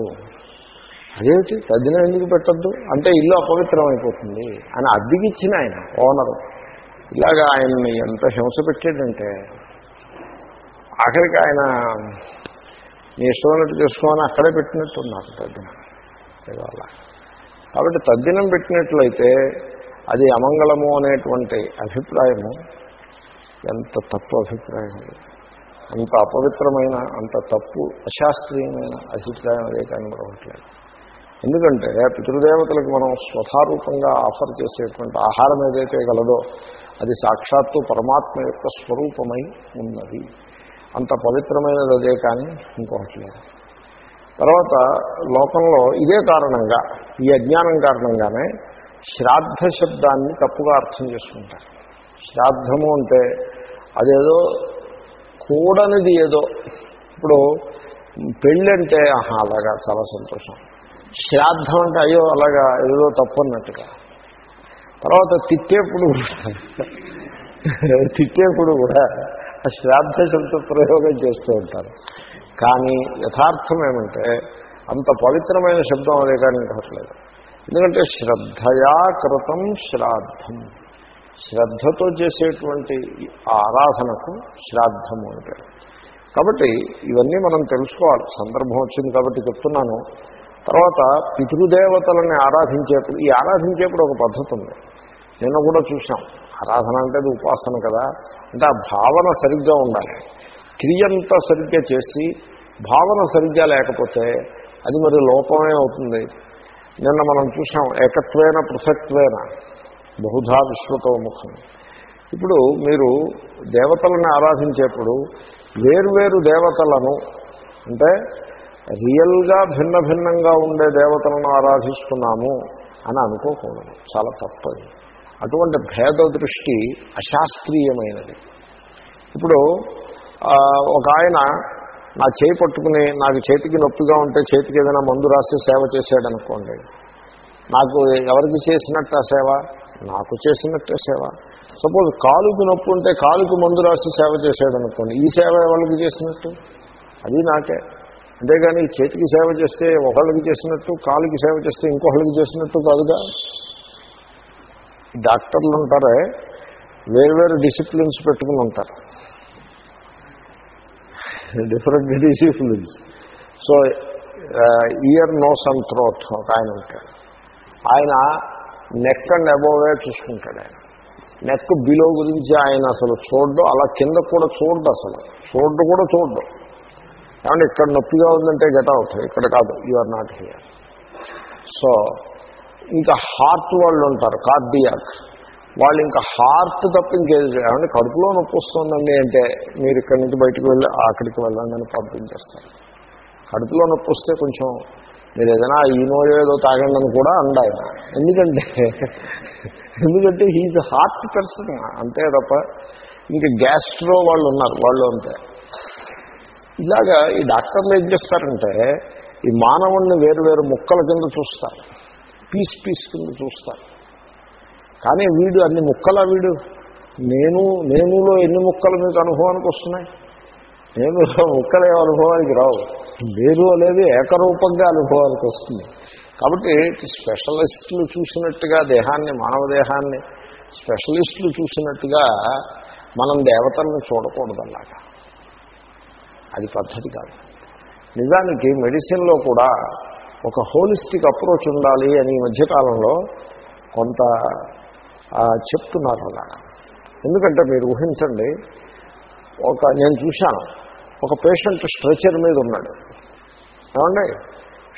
అదేమిటి? తజ్జనం ఎందుకు పెట్టద్దు? అంటే ఇల్లు అపవిత్రం అయిపోతుంది అని అద్దెకిచ్చిన ఆయన ఓనరు ఇలాగా ఆయన్ని ఎంత హింస పెట్టాడంటే ఆఖరికి ఆయన నీ ఇష్టమైనట్టు చేసుకోమని అక్కడే పెట్టినట్టున్నారు తద్దినం. ఏదో అలా. కాబట్టి తద్దినం పెట్టినట్లయితే అది అమంగళము అనేటువంటి అభిప్రాయము. ఎంత తప్పు అభిప్రాయం అది. అంత అపవిత్రమైన అంత తప్పు అశాస్త్రీయమైన అభిప్రాయం అదే కనబడవట్లేదు ఎందుకంటే పితృదేవతలకు మనం స్వధారూపంగా ఆఫర్ చేసేటువంటి ఆహారం ఏదైతే గలదో అది సాక్షాత్తు పరమాత్మ యొక్క స్వరూపమై ఉన్నది. అంత పవిత్రమైనది అదే కానీ ఇంకొకటి లేదు. తర్వాత లోకంలో ఇదే కారణంగా ఈ అజ్ఞానం కారణంగానే శ్రాద్ధ శబ్దాన్ని తప్పుగా అర్థం చేసుకుంటారు. శ్రాద్ధము అంటే అదేదో కూడనిది ఏదో. ఇప్పుడు పెళ్ళంటే ఆహా అలాగా చాలా సంతోషం. శ్రాద్ధం అంటే అయ్యో అలాగా ఏదో తప్పు అన్నట్టుగా. తర్వాత తిట్టేప్పుడు తిట్టేప్పుడు కూడా ఆ శ్రాద్ధ శబ్ద ప్రయోగం చేస్తూ ఉంటారు. కానీ యథార్థం ఏమంటే అంత పవిత్రమైన శబ్దం అదే కానీ కావట్లేదు. ఎందుకంటే శ్రద్ధయా కృతం శ్రాద్ధం. శ్రద్ధతో చేసేటువంటి ఆరాధనకు శ్రాద్ధము అంటారు. కాబట్టి ఇవన్నీ మనం తెలుసుకోవాలి. సందర్భం వచ్చింది కాబట్టి చెప్తున్నాను. తర్వాత పితృదేవతలని ఆరాధించేప్పుడు ఈ ఆరాధించేప్పుడు ఒక పద్ధతి ఉంది. నిన్న కూడా చూసాం ఆరాధన అంటే అది ఉపాసన కదా. అంటే ఆ భావన సరిగ్గా ఉండాలి. క్రియంతా సరిగ్గా చేసి భావన సరిగ్గా లేకపోతే అది మరి లోపమే అవుతుంది. నిన్న మనం చూసాం ఏకత్వేన పృథక్వేన బహుధా విశ్వతోముఖం ఇప్పుడు మీరు దేవతలను ఆరాధించేప్పుడు వేర్వేరు దేవతలను అంటే రియల్గా భిన్న భిన్నంగా ఉండే దేవతలను ఆరాధిస్తున్నాము అని అనుకోకూడదు. చాలా తప్పది. అటువంటి భేద దృష్టి అశాస్త్రీయమైనది. ఇప్పుడు ఒక ఆయన నా చేయి పట్టుకుని నాకు చేతికి నొప్పిగా ఉంటే చేతికి ఏదైనా మందు రాసి సేవ చేశాడనుకోండి. నాకు ఎవరికి చేసినట్టు ఆ సేవ? నాకు చేసినట్టే సేవ. సపోజ్ కాలుకి నొప్పి ఉంటే కాలుకి మందు రాసి సేవ చేశాడనుకోండి ఈ సేవ ఎవరికి చేసినట్టు? అది నాకే. అంతేగాని చేతికి సేవ చేస్తే ఒకళ్ళకి చేసినట్టు కాలుకి సేవ చేస్తే ఇంకొకళ్ళకి చేసినట్టు కాదుగా? డాక్టర్లు ఉంటారే వేరువేరు డిసిప్లిన్స్ పెట్టుకుని ఉంటారు. Different disciplines so ear nose and throat ఒక ఆయన ఉంటాడు. ఆయన నెక్ అండ్ అబోవే చూసుకుంటాడు ఆయన. నెక్ బిలో గురించి ఆయన అసలు చూడడం అలా కింద కూడా చూడడు అసలు. చూడడు కూడా చూడడు. ఏమంటే ఇక్కడ నొప్పిగా ఉందంటే గెట్ అవుట్ ఇక్కడ కాదు you are not here so ఇంకా హార్ట్ వాళ్ళు ఉంటారు కార్డియాక్ వాళ్ళు ఇంకా హార్ట్ తప్ప ఇంకేది ఏమంటే కడుపులో నొప్పి వస్తుందండి అంటే మీరు ఇక్కడి నుంచి బయటకు వెళ్ళి అక్కడికి వెళ్ళండి అని పంపించేస్తారు. కడుపులో నొప్పి వస్తే కొంచెం మీరు ఏదైనా ఈనో ఏదో తాగండి అని కూడా అండాయన. ఎందుకంటే ఎందుకంటే హీజ్ హార్ట్ పర్సన్ అంతే తప్ప ఇంకా గ్యాస్ట్రో వాళ్ళు ఉన్నారు వాళ్ళు అంతే. ఇలాగా ఈ డాక్టర్లు ఏం చేస్తారంటే ఈ మానవుణ్ణి వేరు వేరు ముక్కల కింద చూస్తారు. పీస్ పీస్ కింద చూస్తారు. కానీ వీడు అన్ని ముక్కల వీడు? నేను నేనులో ఎన్ని ముక్కలు మీకు అనుభవానికి వస్తున్నాయి? నేను ముక్కలే అనుభవానికి రావు. వేరు అనేది ఏకరూపంగా అనుభవానికి వస్తుంది. కాబట్టి స్పెషలిస్టులు చూసినట్టుగా దేహాన్ని మానవ దేహాన్ని స్పెషలిస్టులు చూసినట్టుగా మనం దేవతలను చూడకూడదు అలాగా అది పద్ధతి కాదు. నిజానికి మెడిసిన్లో కూడా ఒక హోలిస్టిక్ అప్రోచ్ ఉండాలి అని ఈ మధ్యకాలంలో కొంత చెప్తున్నారు అలా. ఎందుకంటే మీరు ఊహించండి ఒక నేను చూశాను ఒక పేషెంట్ స్ట్రెచర్ మీద ఉన్నాడు. ఏమండి?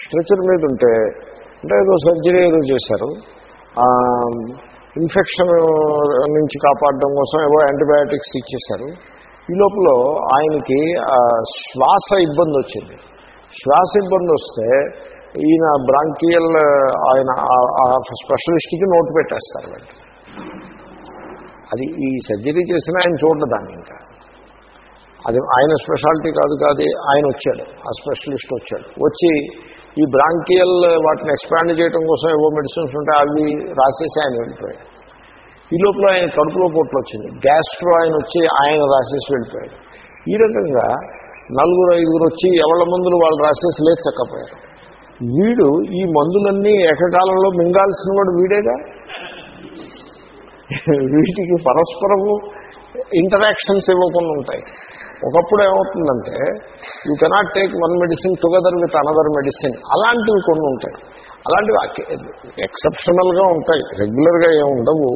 స్ట్రెచర్ మీద ఉంటే అంటే ఏదో సర్జరీ ఏదో చేశారు. ఇన్ఫెక్షన్ నుంచి కాపాడడం కోసం ఏవో యాంటీబయాటిక్స్ ఇచ్చేశారు. ఈ లోపల ఆయనకి శ్వాస ఇబ్బంది వచ్చింది. శ్వాస ఇబ్బంది వస్తే ఈయన బ్రాంకియల్ ఆయన ఆ- స్పెషలిస్ట్కి నోటు పెట్టేస్తారు వెంటనే. అది ఈ సర్జరీ చేసిన ఆయన చూడదు దాన్ని ఇంకా. అది ఆయన స్పెషాలిటీ కాదు కాదు ఆయన వచ్చాడు ఆ స్పెషలిస్ట్ వచ్చాడు. వచ్చి ఈ బ్రాంకియల్ వాటిని ఎక్స్పాండ్ చేయడం కోసం ఏవో మెడిసిన్స్ ఉంటాయి అవి రాసేసి ఆయన వెళ్ళిపోయాడు. ఈ లోపల ఆయన కడుపులో పొట్లు వచ్చింది. గ్యాస్ట్రో ఆయన వచ్చి ఆయన రాసేసి వెళ్ళిపోయాడు. ఈ రకంగా నలుగురు ఐదుగురు వచ్చి ఎవళ్ళ మందులు వాళ్ళు రాసేసి లేచక్కపోయారు. వీడు ఈ మందులన్నీ ఏకకాలంలో మింగాల్సిన వాడు వీడేగా? వీటికి పరస్పరము ఇంటరాక్షన్స్ ఇవ్వకుండా ఉంటాయి. ఒకప్పుడు ఏమవుతుందంటే you cannot take one medicine together with another medicine అలాంటివి కొన్ని ఉంటాయి. అలాంటివి ఎక్సెప్షనల్గా ఉంటాయి. రెగ్యులర్గా ఏమి ఉండవు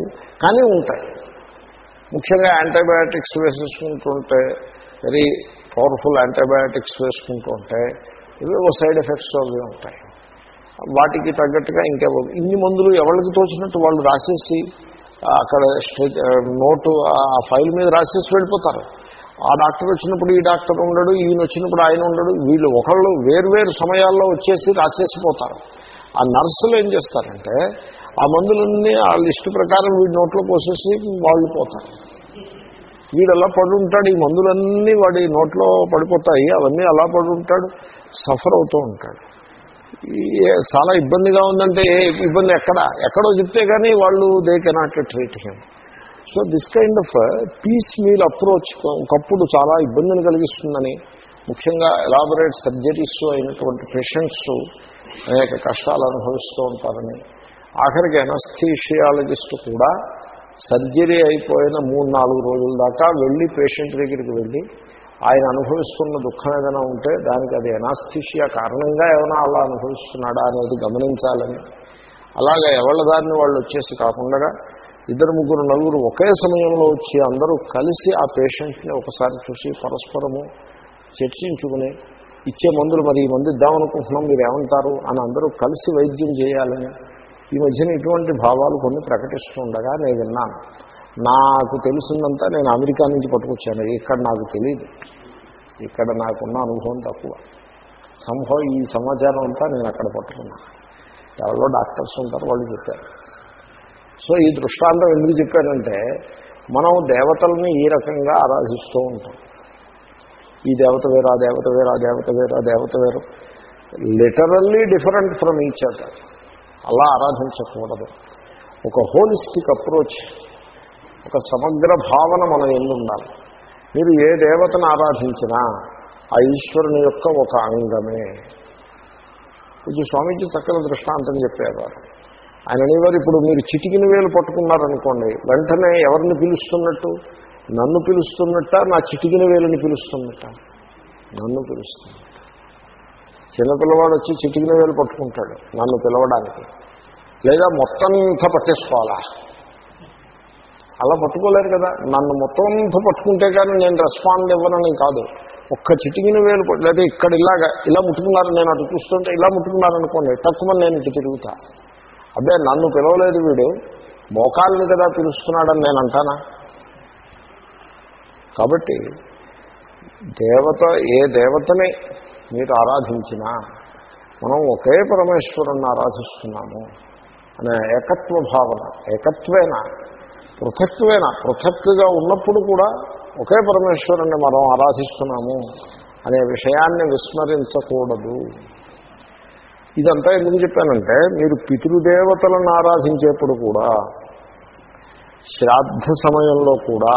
కానీ ఉంటాయి. ముఖ్యంగా యాంటీబయాటిక్స్ వేసేసుకుంటుంటే వెరీ పవర్ఫుల్ యాంటీబయాటిక్స్ వేసుకుంటుంటే ఇవేవో సైడ్ ఎఫెక్ట్స్ అవి ఉంటాయి. వాటికి తగ్గట్టుగా ఇంకేవో ఇన్ని మందులు ఎవరికి తోచినట్టు వాళ్ళు రాసేసి అక్కడ నోటు ఆ ఫైల్ మీద రాసేసి వెళ్ళిపోతారు. ఆ డాక్టర్ వచ్చినప్పుడు ఈ డాక్టర్ ఉండడు ఈయన వచ్చినప్పుడు ఆయన ఉండడు. వీళ్ళు ఒకళ్ళు వేర్వేరు సమయాల్లో వచ్చేసి రాసేసిపోతారు ఆ నర్సులు ఏం చేస్తారంటే ఆ మందులన్నీ ఆ లిస్టు ప్రకారం వీడి నోట్లో పోసేసి వాళ్ళు పోతారు. వీడు అలా పడి ఉంటాడు ఈ మందులన్నీ వాడి నోట్లో పడిపోతాయి అవన్నీ అలా పడుంటాడు సఫర్ అవుతూ ఉంటాడు. ఈ- చాలా ఇబ్బందిగా ఉందంటే ఇబ్బంది ఎక్కడ? ఎక్కడో చెప్తే కానీ వాళ్ళు they cannot treat him so this kind of piecemeal approach ఒకప్పుడు చాలా ఇబ్బందిని కలిగిస్తుందని ముఖ్యంగా ఎలాబొరేట్ సర్జరీస్ అయినటువంటి పేషెంట్స్ అనేక కష్టాలు అనుభవిస్తూ ఉంటారని. ఆఖరికి ఎనస్థీషియాలజిస్ట్ కూడా సర్జరీ అయిపోయిన మూడు నాలుగు రోజుల దాకా వెళ్ళి పేషెంట్ దగ్గరికి వెళ్ళి ఆయన అనుభవిస్తున్న దుఃఖం ఏదైనా ఉంటే దానికి అది ఎనాస్థీషియా కారణంగా ఏమైనా అలా అనుభవిస్తున్నాడా అనేది గమనించాలని. అలాగే ఎవళ్ళ దారిని వాళ్ళు వచ్చేసి కాకుండా ఇద్దరు ముగ్గురు నలుగురు ఒకే సమయంలో వచ్చి అందరూ కలిసి ఆ పేషెంట్ని ఒకసారి చూసి పరస్పరము చర్చించుకుని ఇచ్చే మందులు మరి ఈ మందు ఇద్దామనుకుంటున్నాం మీరు ఏమంటారు అని అందరూ కలిసి వైద్యం చేయాలని. ఈ మధ్యన ఇటువంటి భావాలు కొన్ని ప్రకటిస్తూ ఉండగా నేను విన్నాను. నాకు తెలిసిందంతా నేను అమెరికా నుంచి పట్టుకొచ్చాను. ఇక్కడ నాకు తెలియదు ఇక్కడ నాకున్న అనుభవం తక్కువ. సంభవం ఈ సమాచారం అంతా నేను అక్కడ పట్టుకున్నాను ఎవరో డాక్టర్స్ ఉంటారు వాళ్ళు చెప్పారు. సో ఈ దృష్టాంతం ఎందుకు చెప్పానంటే మనం దేవతల్ని ఈ రకంగా ఆరాధిస్తూ ఉంటాం. ఈ దేవత వేరు ఆ దేవత వేరు ఆ దేవత వేరు ఆ దేవత వేరు. Literally different from each other అలా ఆరాధించకూడదు. ఒక హోలిస్టిక్ అప్రోచ్ ఒక సమగ్ర భావన మనం ఎల్లుండాలి ఉండాలి. మీరు ఏ దేవతను ఆరాధించినా ఆ ఈశ్వరుని యొక్క ఒక అంగమే. కొంచెం స్వామీజీ చక్కని దృష్టాంతం చెప్పేవారు. ఆయన అనేవారు ఇప్పుడు మీరు చిటికిన వేలు పట్టుకున్నారనుకోండి వెంటనే ఎవరిని పిలుస్తున్నట్టు? నన్ను పిలుస్తున్నట్ట నా చిటికిన వేలుని పిలుస్తున్నట్ట. నన్ను పిలుస్తున్నట్ట. చిన్నపిల్లవాడు వచ్చి చిటికిన వేలు పట్టుకుంటాడు నన్ను పిలవడానికి. లేదా మొత్తం అంతా పట్టేసుకోవాలా? అలా పట్టుకోలేరు కదా. నన్ను మొత్తం అంతా పట్టుకుంటే కానీ నేను రెస్పాండ్ ఇవ్వనని కాదు. ఒక్క చిటికిన వేలు పట్టు- లేదా ఇక్కడ ఇలాగా ఇలా ముట్టుకున్నారు నేను అటు చూస్తుంటే ఇలా ముట్టుకున్నారనుకోండి తక్కువ నేను ఇటు తిరుగుతా. అదే నన్ను పిలవలేదు వీడు. మోకాల్ని కదా పిలుస్తున్నాడని నేను అంటానా? కాబట్టి దేవత ఏ దేవతని మీరు ఆరాధించినా మనం ఒకే పరమేశ్వరుణ్ణి ఆరాధిస్తున్నాము అనే ఏకత్వ భావన ఏకత్వేన పృథక్వేన పృథక్గా ఉన్నప్పుడు కూడా ఒకే పరమేశ్వరుణ్ణి మనం ఆరాధిస్తున్నాము అనే విషయాన్ని విస్మరించకూడదు. ఇదంతా ఎందుకు చెప్పానంటే మీరు పితృదేవతలను ఆరాధించేప్పుడు కూడా శ్రాద్ధ సమయంలో కూడా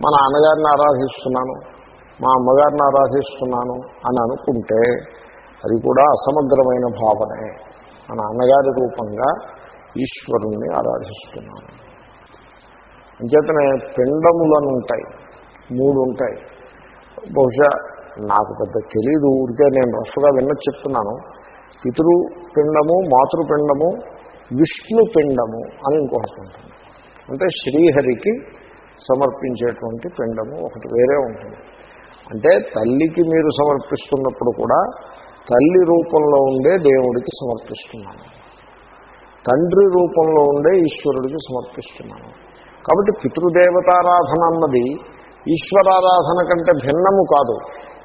మా నాన్నగారిని ఆరాధిస్తున్నాను మా అమ్మగారిని ఆరాధిస్తున్నాను అని అనుకుంటే అది కూడా అసమగ్రమైన భావనే. మా నాన్నగారి రూపంగా ఈశ్వరుణ్ణి ఆరాధిస్తున్నాను. అంచేతనే పిండములను ఉంటాయి మూడు ఉంటాయి బహుశా నాకు పెద్ద తెలియదు ఊరికే నేను రఫ్గా విన్న చెప్తున్నాను. పితృపిండము మాతృపిండము విష్ణు పిండము అని ఇంకొకటి ఉంటుంది. అంటే శ్రీహరికి సమర్పించేటువంటి పిండము ఒకటి వేరే ఉంటుంది. అంటే తల్లికి మీరు సమర్పిస్తున్నప్పుడు కూడా తల్లి రూపంలో ఉండే దేవుడికి సమర్పిస్తున్నాను. తండ్రి రూపంలో ఉండే ఈశ్వరుడికి సమర్పిస్తున్నాను. కాబట్టి పితృదేవతారాధన అన్నది ఈశ్వరారాధన కంటే భిన్నము కాదు.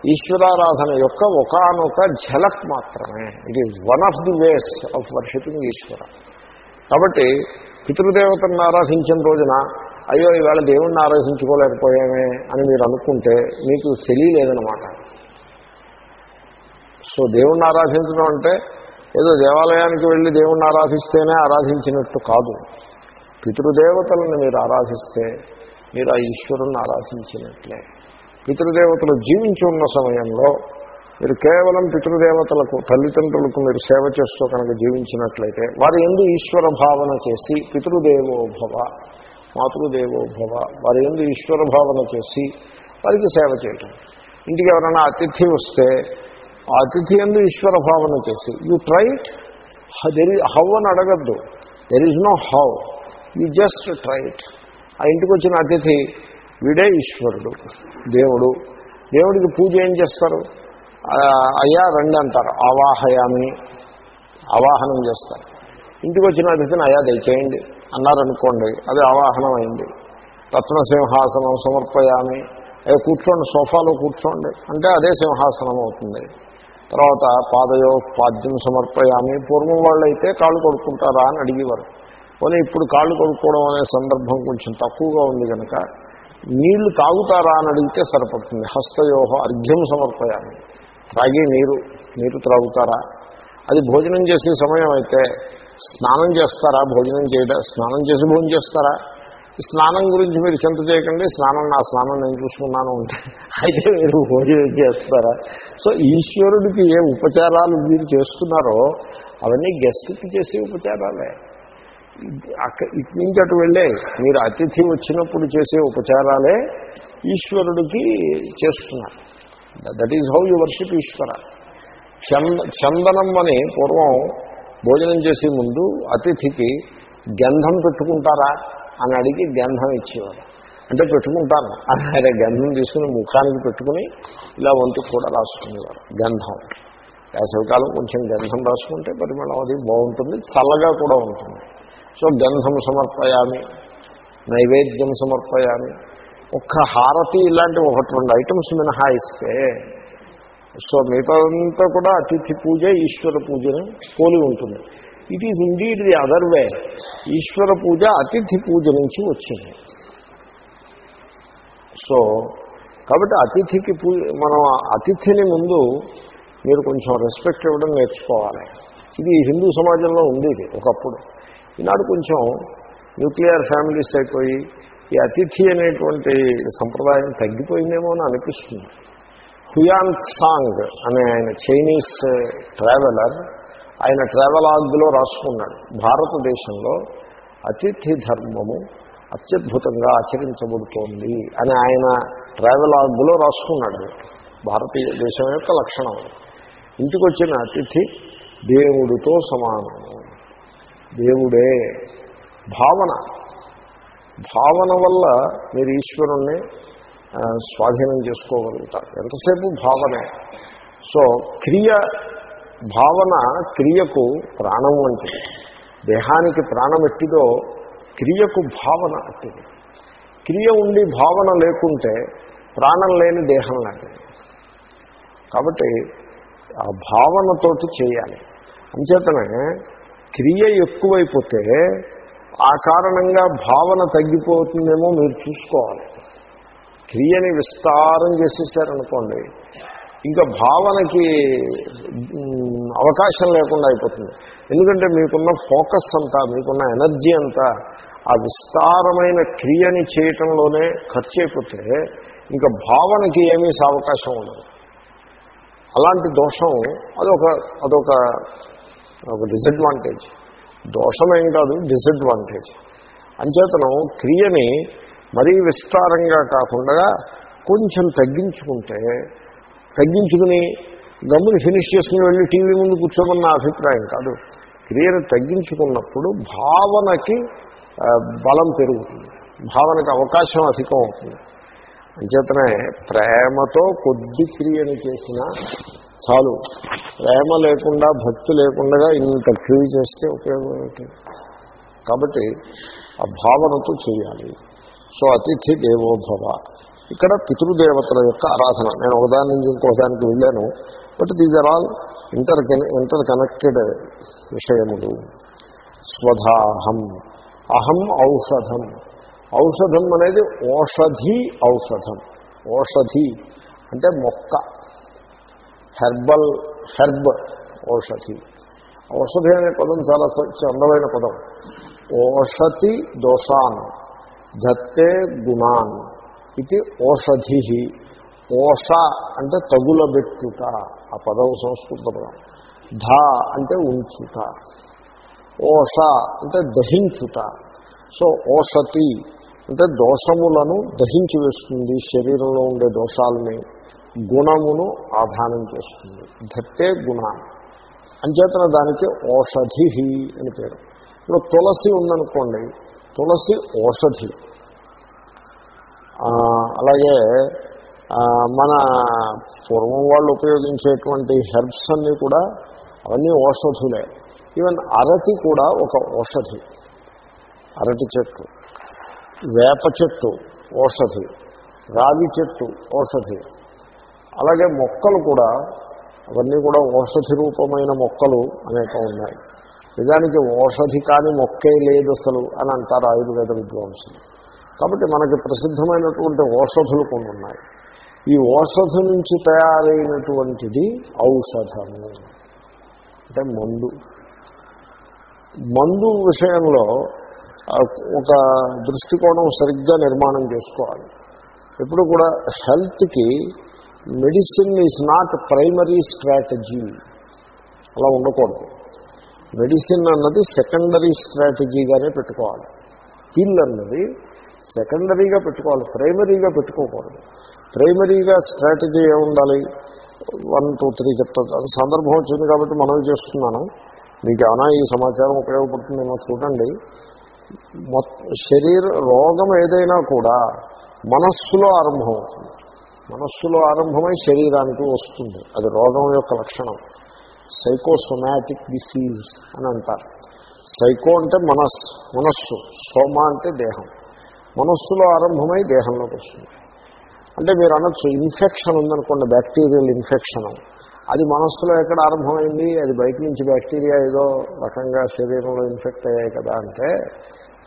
ఈశ్వరారాధన యొక్క ఒకనొక ఝలక్ మాత్రమే. It is one of the ways of worshipping Ishwara. కాబట్టి పితృదేవతను ఆరాధించిన రోజున అయ్యో ఈవేళ దేవుణ్ణి ఆరాధించుకోలేకపోయామే అని మీరు అనుకుంటే మీకు తెలియలేదనమాట సో దేవుణ్ణి ఆరాధించడం అంటే ఏదో దేవాలయానికి వెళ్ళి దేవుణ్ణి ఆరాధిస్తేనే ఆరాధించినట్టు కాదు. పితృదేవతలను మీరు ఆరాధిస్తే మీరు ఆ ఈశ్వరుణ్ణి ఆరాధించినట్లే. పితృదేవతలు జీవించి ఉన్న సమయంలో మీరు కేవలం పితృదేవతలకు తల్లిదండ్రులకు మీరు సేవ చేస్తూ కనుక జీవించినట్లయితే వారి ఎందు ఈశ్వర భావన చేసి పితృదేవోభవ మాతృదేవోభవ. వారి ఎందు ఈశ్వర భావన చేసి వారికి సేవ చేయటం. ఇంటికి ఎవరైనా అతిథి వస్తే ఆ అతిథి ఎందు ఈశ్వర భావన చేసి యూ ట్రైట్ దెర్ హౌ అని అడగద్దు. There is no how you just treat ఆ ఇంటికి వచ్చిన అతిథి వీడే ఈశ్వరుడు దేవుడు. దేవుడికి పూజ ఏం చేస్తారు? అయ్యా రండి అంటారు. ఆవాహయామి ఆవాహనం చేస్తారు. ఇంటికి వచ్చిన అతిథిని అయ్యా దయచేయండి. అన్నారనుకోండి అది ఆవాహనం అయింది రత్నసింహాసనం సమర్పయామి. అవి కూర్చోండి సోఫాలో కూర్చోండి. అంటే అదే సింహాసనం అవుతుంది. తర్వాత పాదయో పాద్యం సమర్పయామి. పూర్వం వాళ్ళైతే కాళ్ళు కొడుకుంటారా అని అడిగేవారు. పోనీ ఇప్పుడు కాళ్ళు కొడుకోవడం అనే సందర్భం కొంచెం తక్కువగా ఉంది కనుక నీళ్ళు తాగుతారా అని అడిగితే సరిపడుతుంది. హస్తయోహ అర్ఘ్యం సమర్పయాన్ని త్రాగి నీరు నీరు త్రాగుతారా? అది భోజనం చేసే సమయం అయితే స్నానం చేస్తారా? భోజనం చేయడం? స్నానం చేసి భోజనం చేస్తారా? స్నానం గురించి మీరు చింత చేయకండి. స్నానం నా స్నానం నేను చూసుకున్నాను ఉంటే అయితే మీరు భోజనం చేస్తారా? సో ఈశ్వరుడికి ఏ ఉపచారాలు మీరు చేస్తున్నారో అవన్నీ గెస్ట్కి చేసే ఉపచారాలే. అక్కడ ఇటు నుంచి అటు వెళ్ళే మీరు అతిథి వచ్చినప్పుడు చేసే ఉపచారాలే ఈశ్వరుడికి చేస్తున్నారు. That is how you worship Ishwara. చంద చందనం అని పూర్వం భోజనం చేసే ముందు అతిథికి గంధం పెట్టుకుంటారా అని అడిగి గంధం ఇచ్చేవారు. అంటే పెట్టుకుంటాను అదే గంధం తీసుకుని ముఖానికి పెట్టుకుని ఇలా వంతుకు కూడా రాసుకునేవారు. గంధం. వేసవికాలం కొంచెం గంధం రాసుకుంటే పరిమళం అది బాగుంటుంది చల్లగా కూడా ఉంటుంది. సో గంధం సమర్పయామి నైవేద్యం సమర్పయామి. ఒక్క హారతి ఇలాంటి ఒకటి రెండు ఐటమ్స్ మినహాయిస్తే సో మిగతాదంతా కూడా అతిథి పూజ ఈశ్వర పూజని పోలి ఉంటుంది. It is indeed the other way ఈశ్వర పూజ అతిథి పూజ నుంచి వచ్చింది. సో కాబట్టి అతిథికి పూజ మనం అతిథిని ముందు మీరు కొంచెం రెస్పెక్ట్ ఇవ్వడం నేర్చుకోవాలి. ఇది హిందూ సమాజంలో ఉండేది ఒకప్పుడు. ఈనాడు కొంచెం న్యూక్లియర్ ఫ్యామిలీస్ అయిపోయి ఈ అతిథి అనేటువంటి సంప్రదాయం తగ్గిపోయిందేమో అని అనిపిస్తుంది. హుయాన్ సాంగ్ అనే ఆయన చైనీస్ ట్రావెలర్ ఆయన ట్రావెలాగ్లో రాసుకున్నాడు. భారతదేశంలో అతిథి ధర్మము అత్యద్భుతంగా ఆచరించబడుతోంది అని ఆయన ట్రావెలాగ్లో రాసుకున్నాడు. భారతీయ దేశం యొక్క లక్షణం. ఇంటికి వచ్చిన అతిథి దేవుడితో సమానము దేవుడే భావన. భావన వల్ల మీరు ఈశ్వరుణ్ణి స్వాధీనం చేసుకోగలుగుతారు. ఎంతసేపు? భావనే. సో క్రియ భావన క్రియకు ప్రాణం వంటిది. దేహానికి ప్రాణం ఎట్టిదో క్రియకు భావన అట్టిది క్రియ ఉండి భావన లేకుంటే ప్రాణం లేని దేహం లాంటిది. కాబట్టి ఆ భావనతోటి చేయాలి. అంచేతనే క్రియ ఎక్కువైపోతే ఆ కారణంగా భావన తగ్గిపోతుందేమో మీరు చూసుకోవాలి. క్రియని విస్తారం చేసేసారనుకోండి ఇంకా భావనకి అవకాశం లేకుండా అయిపోతుంది. ఎందుకంటే మీకున్న ఫోకస్ అంతా మీకున్న ఎనర్జీ అంతా ఆ విస్తారమైన క్రియని చేయటంలోనే ఖర్చు అయిపోతే ఇంకా భావనకి ఏమీ అవకాశం ఉండదు. అలాంటి దోషం అదొక అదొక ఒక డిసడ్వాంటేజ్ దోషమేం కాదు డిసడ్వాంటేజ్ అంచేతనం క్రియని మరీ విస్తారంగా కాకుండా కొంచెం తగ్గించుకుంటే తగ్గించుకుని గమ్ముని ఫినిష్ చేసుకుని వెళ్ళి టీవీ ముందు కూర్చోమన్న నా అభిప్రాయం కాదు. క్రియను తగ్గించుకున్నప్పుడు భావనకి బలం పెరుగుతుంది. భావనకి అవకాశం అధికం అవుతుంది అంచేతనే ప్రేమతో కొద్ది క్రియను చేసినా చాలు. ప్రేమ లేకుండా భక్తి లేకుండా ఇంత క్రియ చేస్తే ఉపయోగం ఏంటి కాబట్టి ఆ భావనతో చేయాలి. సో అతిథి దేవోభవ ఇక్కడ పితృదేవతల యొక్క ఆరాధన. నేను ఒకదాని నుంచి ఇంకోదానికి వెళ్ళాను. But these are all inter interconnected విషయములు. స్వధాహం. అహం ఔషధం. ఔషధం అనేది ఓషధి ఔషధం. ఓషధి అంటే మొక్క. Herbal herb ఓషధి. ఔషధి అనే పదం చాలా అందమైన పదం. ఓషతి దోషాన్. ధత్తే గుణాన్ ఇది ఓషధి ఓష అంటే తగులబెట్టుట ఆ పదం సంస్కృత పదం. ధ అంటే ఉంచుట. ఓష అంటే దహించుట. సో ఓషతి అంటే దోషములను దహించి వేస్తుంది శరీరంలో ఉండే దోషాలని గుణమును ఆధానం చేస్తుంది. ధత్తే గుణ అంచేతన దానికి ఓషధి అని పేరు. ఇప్పుడు తులసి ఉందనుకోండి తులసి ఓషధి. అలాగే మన పూర్వం వాళ్ళు ఉపయోగించేటువంటి హెర్బ్స్ అన్నీ కూడా అవన్నీ ఓషధులే. ఈవెన్ అరటి కూడా ఒక ఓషధి. అరటి చెట్టు. వేప చెట్టు ఓషధి. రావి చెట్టు ఓషధి. అలాగే మొక్కలు కూడా అవన్నీ కూడా ఓషధి రూపమైన మొక్కలు అనేక ఉన్నాయి. నిజానికి ఓషధి కానీ మొక్కే లేదు అసలు అని అంటారు ఆయుర్వేద విద్వాంసులు. కాబట్టి మనకి ప్రసిద్ధమైనటువంటి ఓషధులు కొన్ని ఉన్నాయి. ఈ ఓషధి నుంచి తయారైనటువంటిది ఔషధము. అంటే మందు. మందు విషయంలో ఒక దృష్టికోణం సరిగ్గా నిర్మాణం చేసుకోవాలి. ఎప్పుడు కూడా హెల్త్కి medicine is not primary strategy. అలా ఉండకూడదు. మెడిసిన్ అన్నది సెకండరీ స్ట్రాటజీగానే పెట్టుకోవాలి. పిల్ అన్నది సెకండరీగా పెట్టుకోవాలి ప్రైమరీగా పెట్టుకోకూడదు. ప్రైమరీగా స్ట్రాటజీ ఏముండాలి? వన్ టూ త్రీ చెప్తాను అది సందర్భం వచ్చింది కాబట్టి మనం చేస్తున్నాను. మీకు ఏమైనా ఈ సమాచారం ఉపయోగపడుతుందేమో చూడండి. శరీర రోగం ఏదైనా కూడా మనస్సులో ఆరంభమవుతుంది. మనస్సులో ఆరంభమై శరీరానికి వస్తుంది. అది రోగం యొక్క లక్షణం. సైకోసొమాటిక్ డిసీజ్ అని అంటారు. సైకో అంటే మనస్సు మనస్సు సోమ అంటే దేహం. మనస్సులో ఆరంభమై దేహంలోకి వస్తుంది. అంటే మీరు అనొచ్చు ఇన్ఫెక్షన్ ఉందనుకోండి బ్యాక్టీరియల్ ఇన్ఫెక్షన్. అది మనస్సులో ఎక్కడ ఆరంభమైంది అది బయట నుంచి బ్యాక్టీరియా ఏదో రకంగా శరీరంలో ఇన్ఫెక్ట్ అయ్యాయి కదా అంటే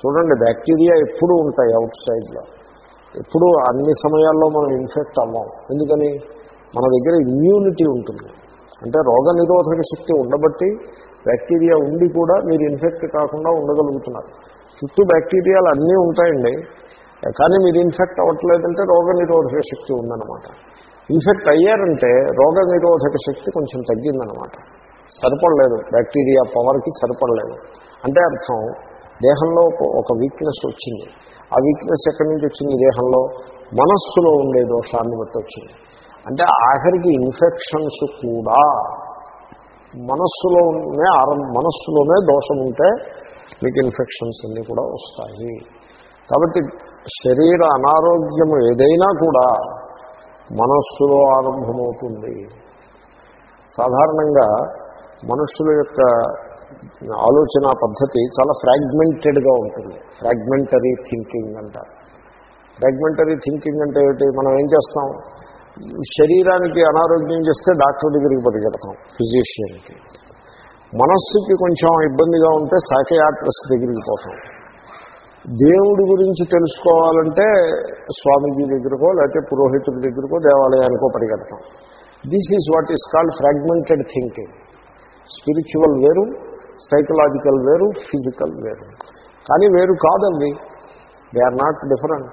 చూడండి బ్యాక్టీరియా ఎప్పుడూ ఉంటాయి అవుట్ సైడ్లో ఎప్పుడు అన్ని సమయాల్లో మనం ఇన్ఫెక్ట్ అవ్వం. ఎందుకని? మన దగ్గర ఇమ్యూనిటీ ఉంటుంది. అంటే రోగ నిరోధక శక్తి ఉండబట్టి బ్యాక్టీరియా ఉండి కూడా మీరు ఇన్ఫెక్ట్ కాకుండా ఉండగలుగుతున్నారు. చుట్టూ బ్యాక్టీరియాలు అన్నీ ఉంటాయండి. కానీ మీరు ఇన్ఫెక్ట్ అవ్వట్లేదంటే రోగ నిరోధక శక్తి ఉందన్నమాట. ఇన్ఫెక్ట్ అయ్యారంటే రోగ నిరోధక శక్తి కొంచెం తగ్గిందనమాట సరిపడలేదు. బ్యాక్టీరియా పవర్కి సరిపడలేదు. అంటే అర్థం దేహంలో ఒక వీక్నెస్ వచ్చింది. ఆ వీక్నెస్ ఎక్కడి నుంచి వచ్చింది? దేహంలో మనస్సులో ఉండే దోషాన్ని బట్టి వచ్చింది. అంటే ఆఖరికి ఇన్ఫెక్షన్స్ కూడా మనస్సులోనే ఆరంభ మనస్సులోనే దోషం ఉంటే మీకు ఇన్ఫెక్షన్స్ అన్నీ కూడా వస్తాయి. కాబట్టి శరీర అనారోగ్యం ఏదైనా కూడా మనస్సులో ఆరంభమవుతుంది. సాధారణంగా మనుషుల యొక్క ఆలోచన పద్ధతి చాలా ఫ్రాగ్మెంటెడ్గా ఉంటుంది. ఫ్రాగ్మెంటరీ థింకింగ్ అంటారు. ఫ్రాగ్మెంటరీ థింకింగ్ అంటే ఏమిటి? మనం ఏం చేస్తాం? శరీరానికి అనారోగ్యం చేస్తే డాక్టర్ దగ్గరికి పరిగెడతాం ఫిజిషియన్కి. మనస్సుకి కొంచెం ఇబ్బందిగా ఉంటే సైకయాట్రిస్ట్ దగ్గరికి పోతాం. దేవుడి గురించి తెలుసుకోవాలంటే స్వామీజీ దగ్గరకో లేకపోతే పురోహితుడి దగ్గరకో దేవాలయానికో పరిగెడతాం this is what is called fragmented thinking spiritual వేరు సైకలాజికల్ వేరు ఫిజికల్ వేరు. కానీ వేరు కాదండి. దే ఆర్ నాట్ డిఫరెంట్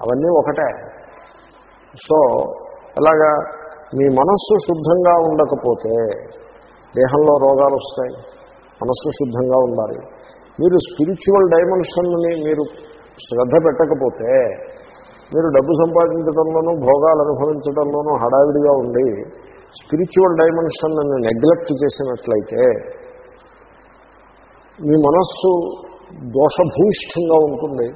అవన్నీ ఒకటే. సో అలాగా మీ మనస్సు శుద్ధంగా ఉండకపోతే దేహంలో రోగాలు వస్తాయి. మనస్సు శుద్ధంగా ఉండాలి. మీరు స్పిరిచువల్ డైమెన్షన్ని మీరు శ్రద్ధ పెట్టకపోతే మీరు డబ్బు సంపాదించడంలోనూ భోగాలు అనుభవించడంలోనూ హడావిడిగా ఉండి స్పిరిచువల్ డైమెన్షన్ని నెగ్లెక్ట్ చేసినట్లయితే మీ మనస్సు దోషభూయిష్టంగా ఉంటుంది.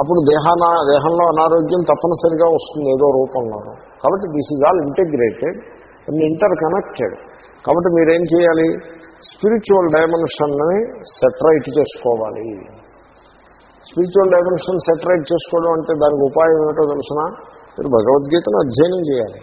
అప్పుడు దేహాన దేహంలో అనారోగ్యం తప్పనిసరిగా వస్తుంది ఏదో రూపంలో కాబట్టి this is all integrated and interconnected కాబట్టి మీరేం చేయాలి? స్పిరిచువల్ డైమెన్షన్ని సెటరైట్ చేసుకోవాలి. స్పిరిచువల్ డైమెన్షన్ సెటరైట్ చేసుకోవడం అంటే దానికి ఉపాయం ఏమిటో తెలుసిన? మీరు భగవద్గీతను అధ్యయనం చేయాలి.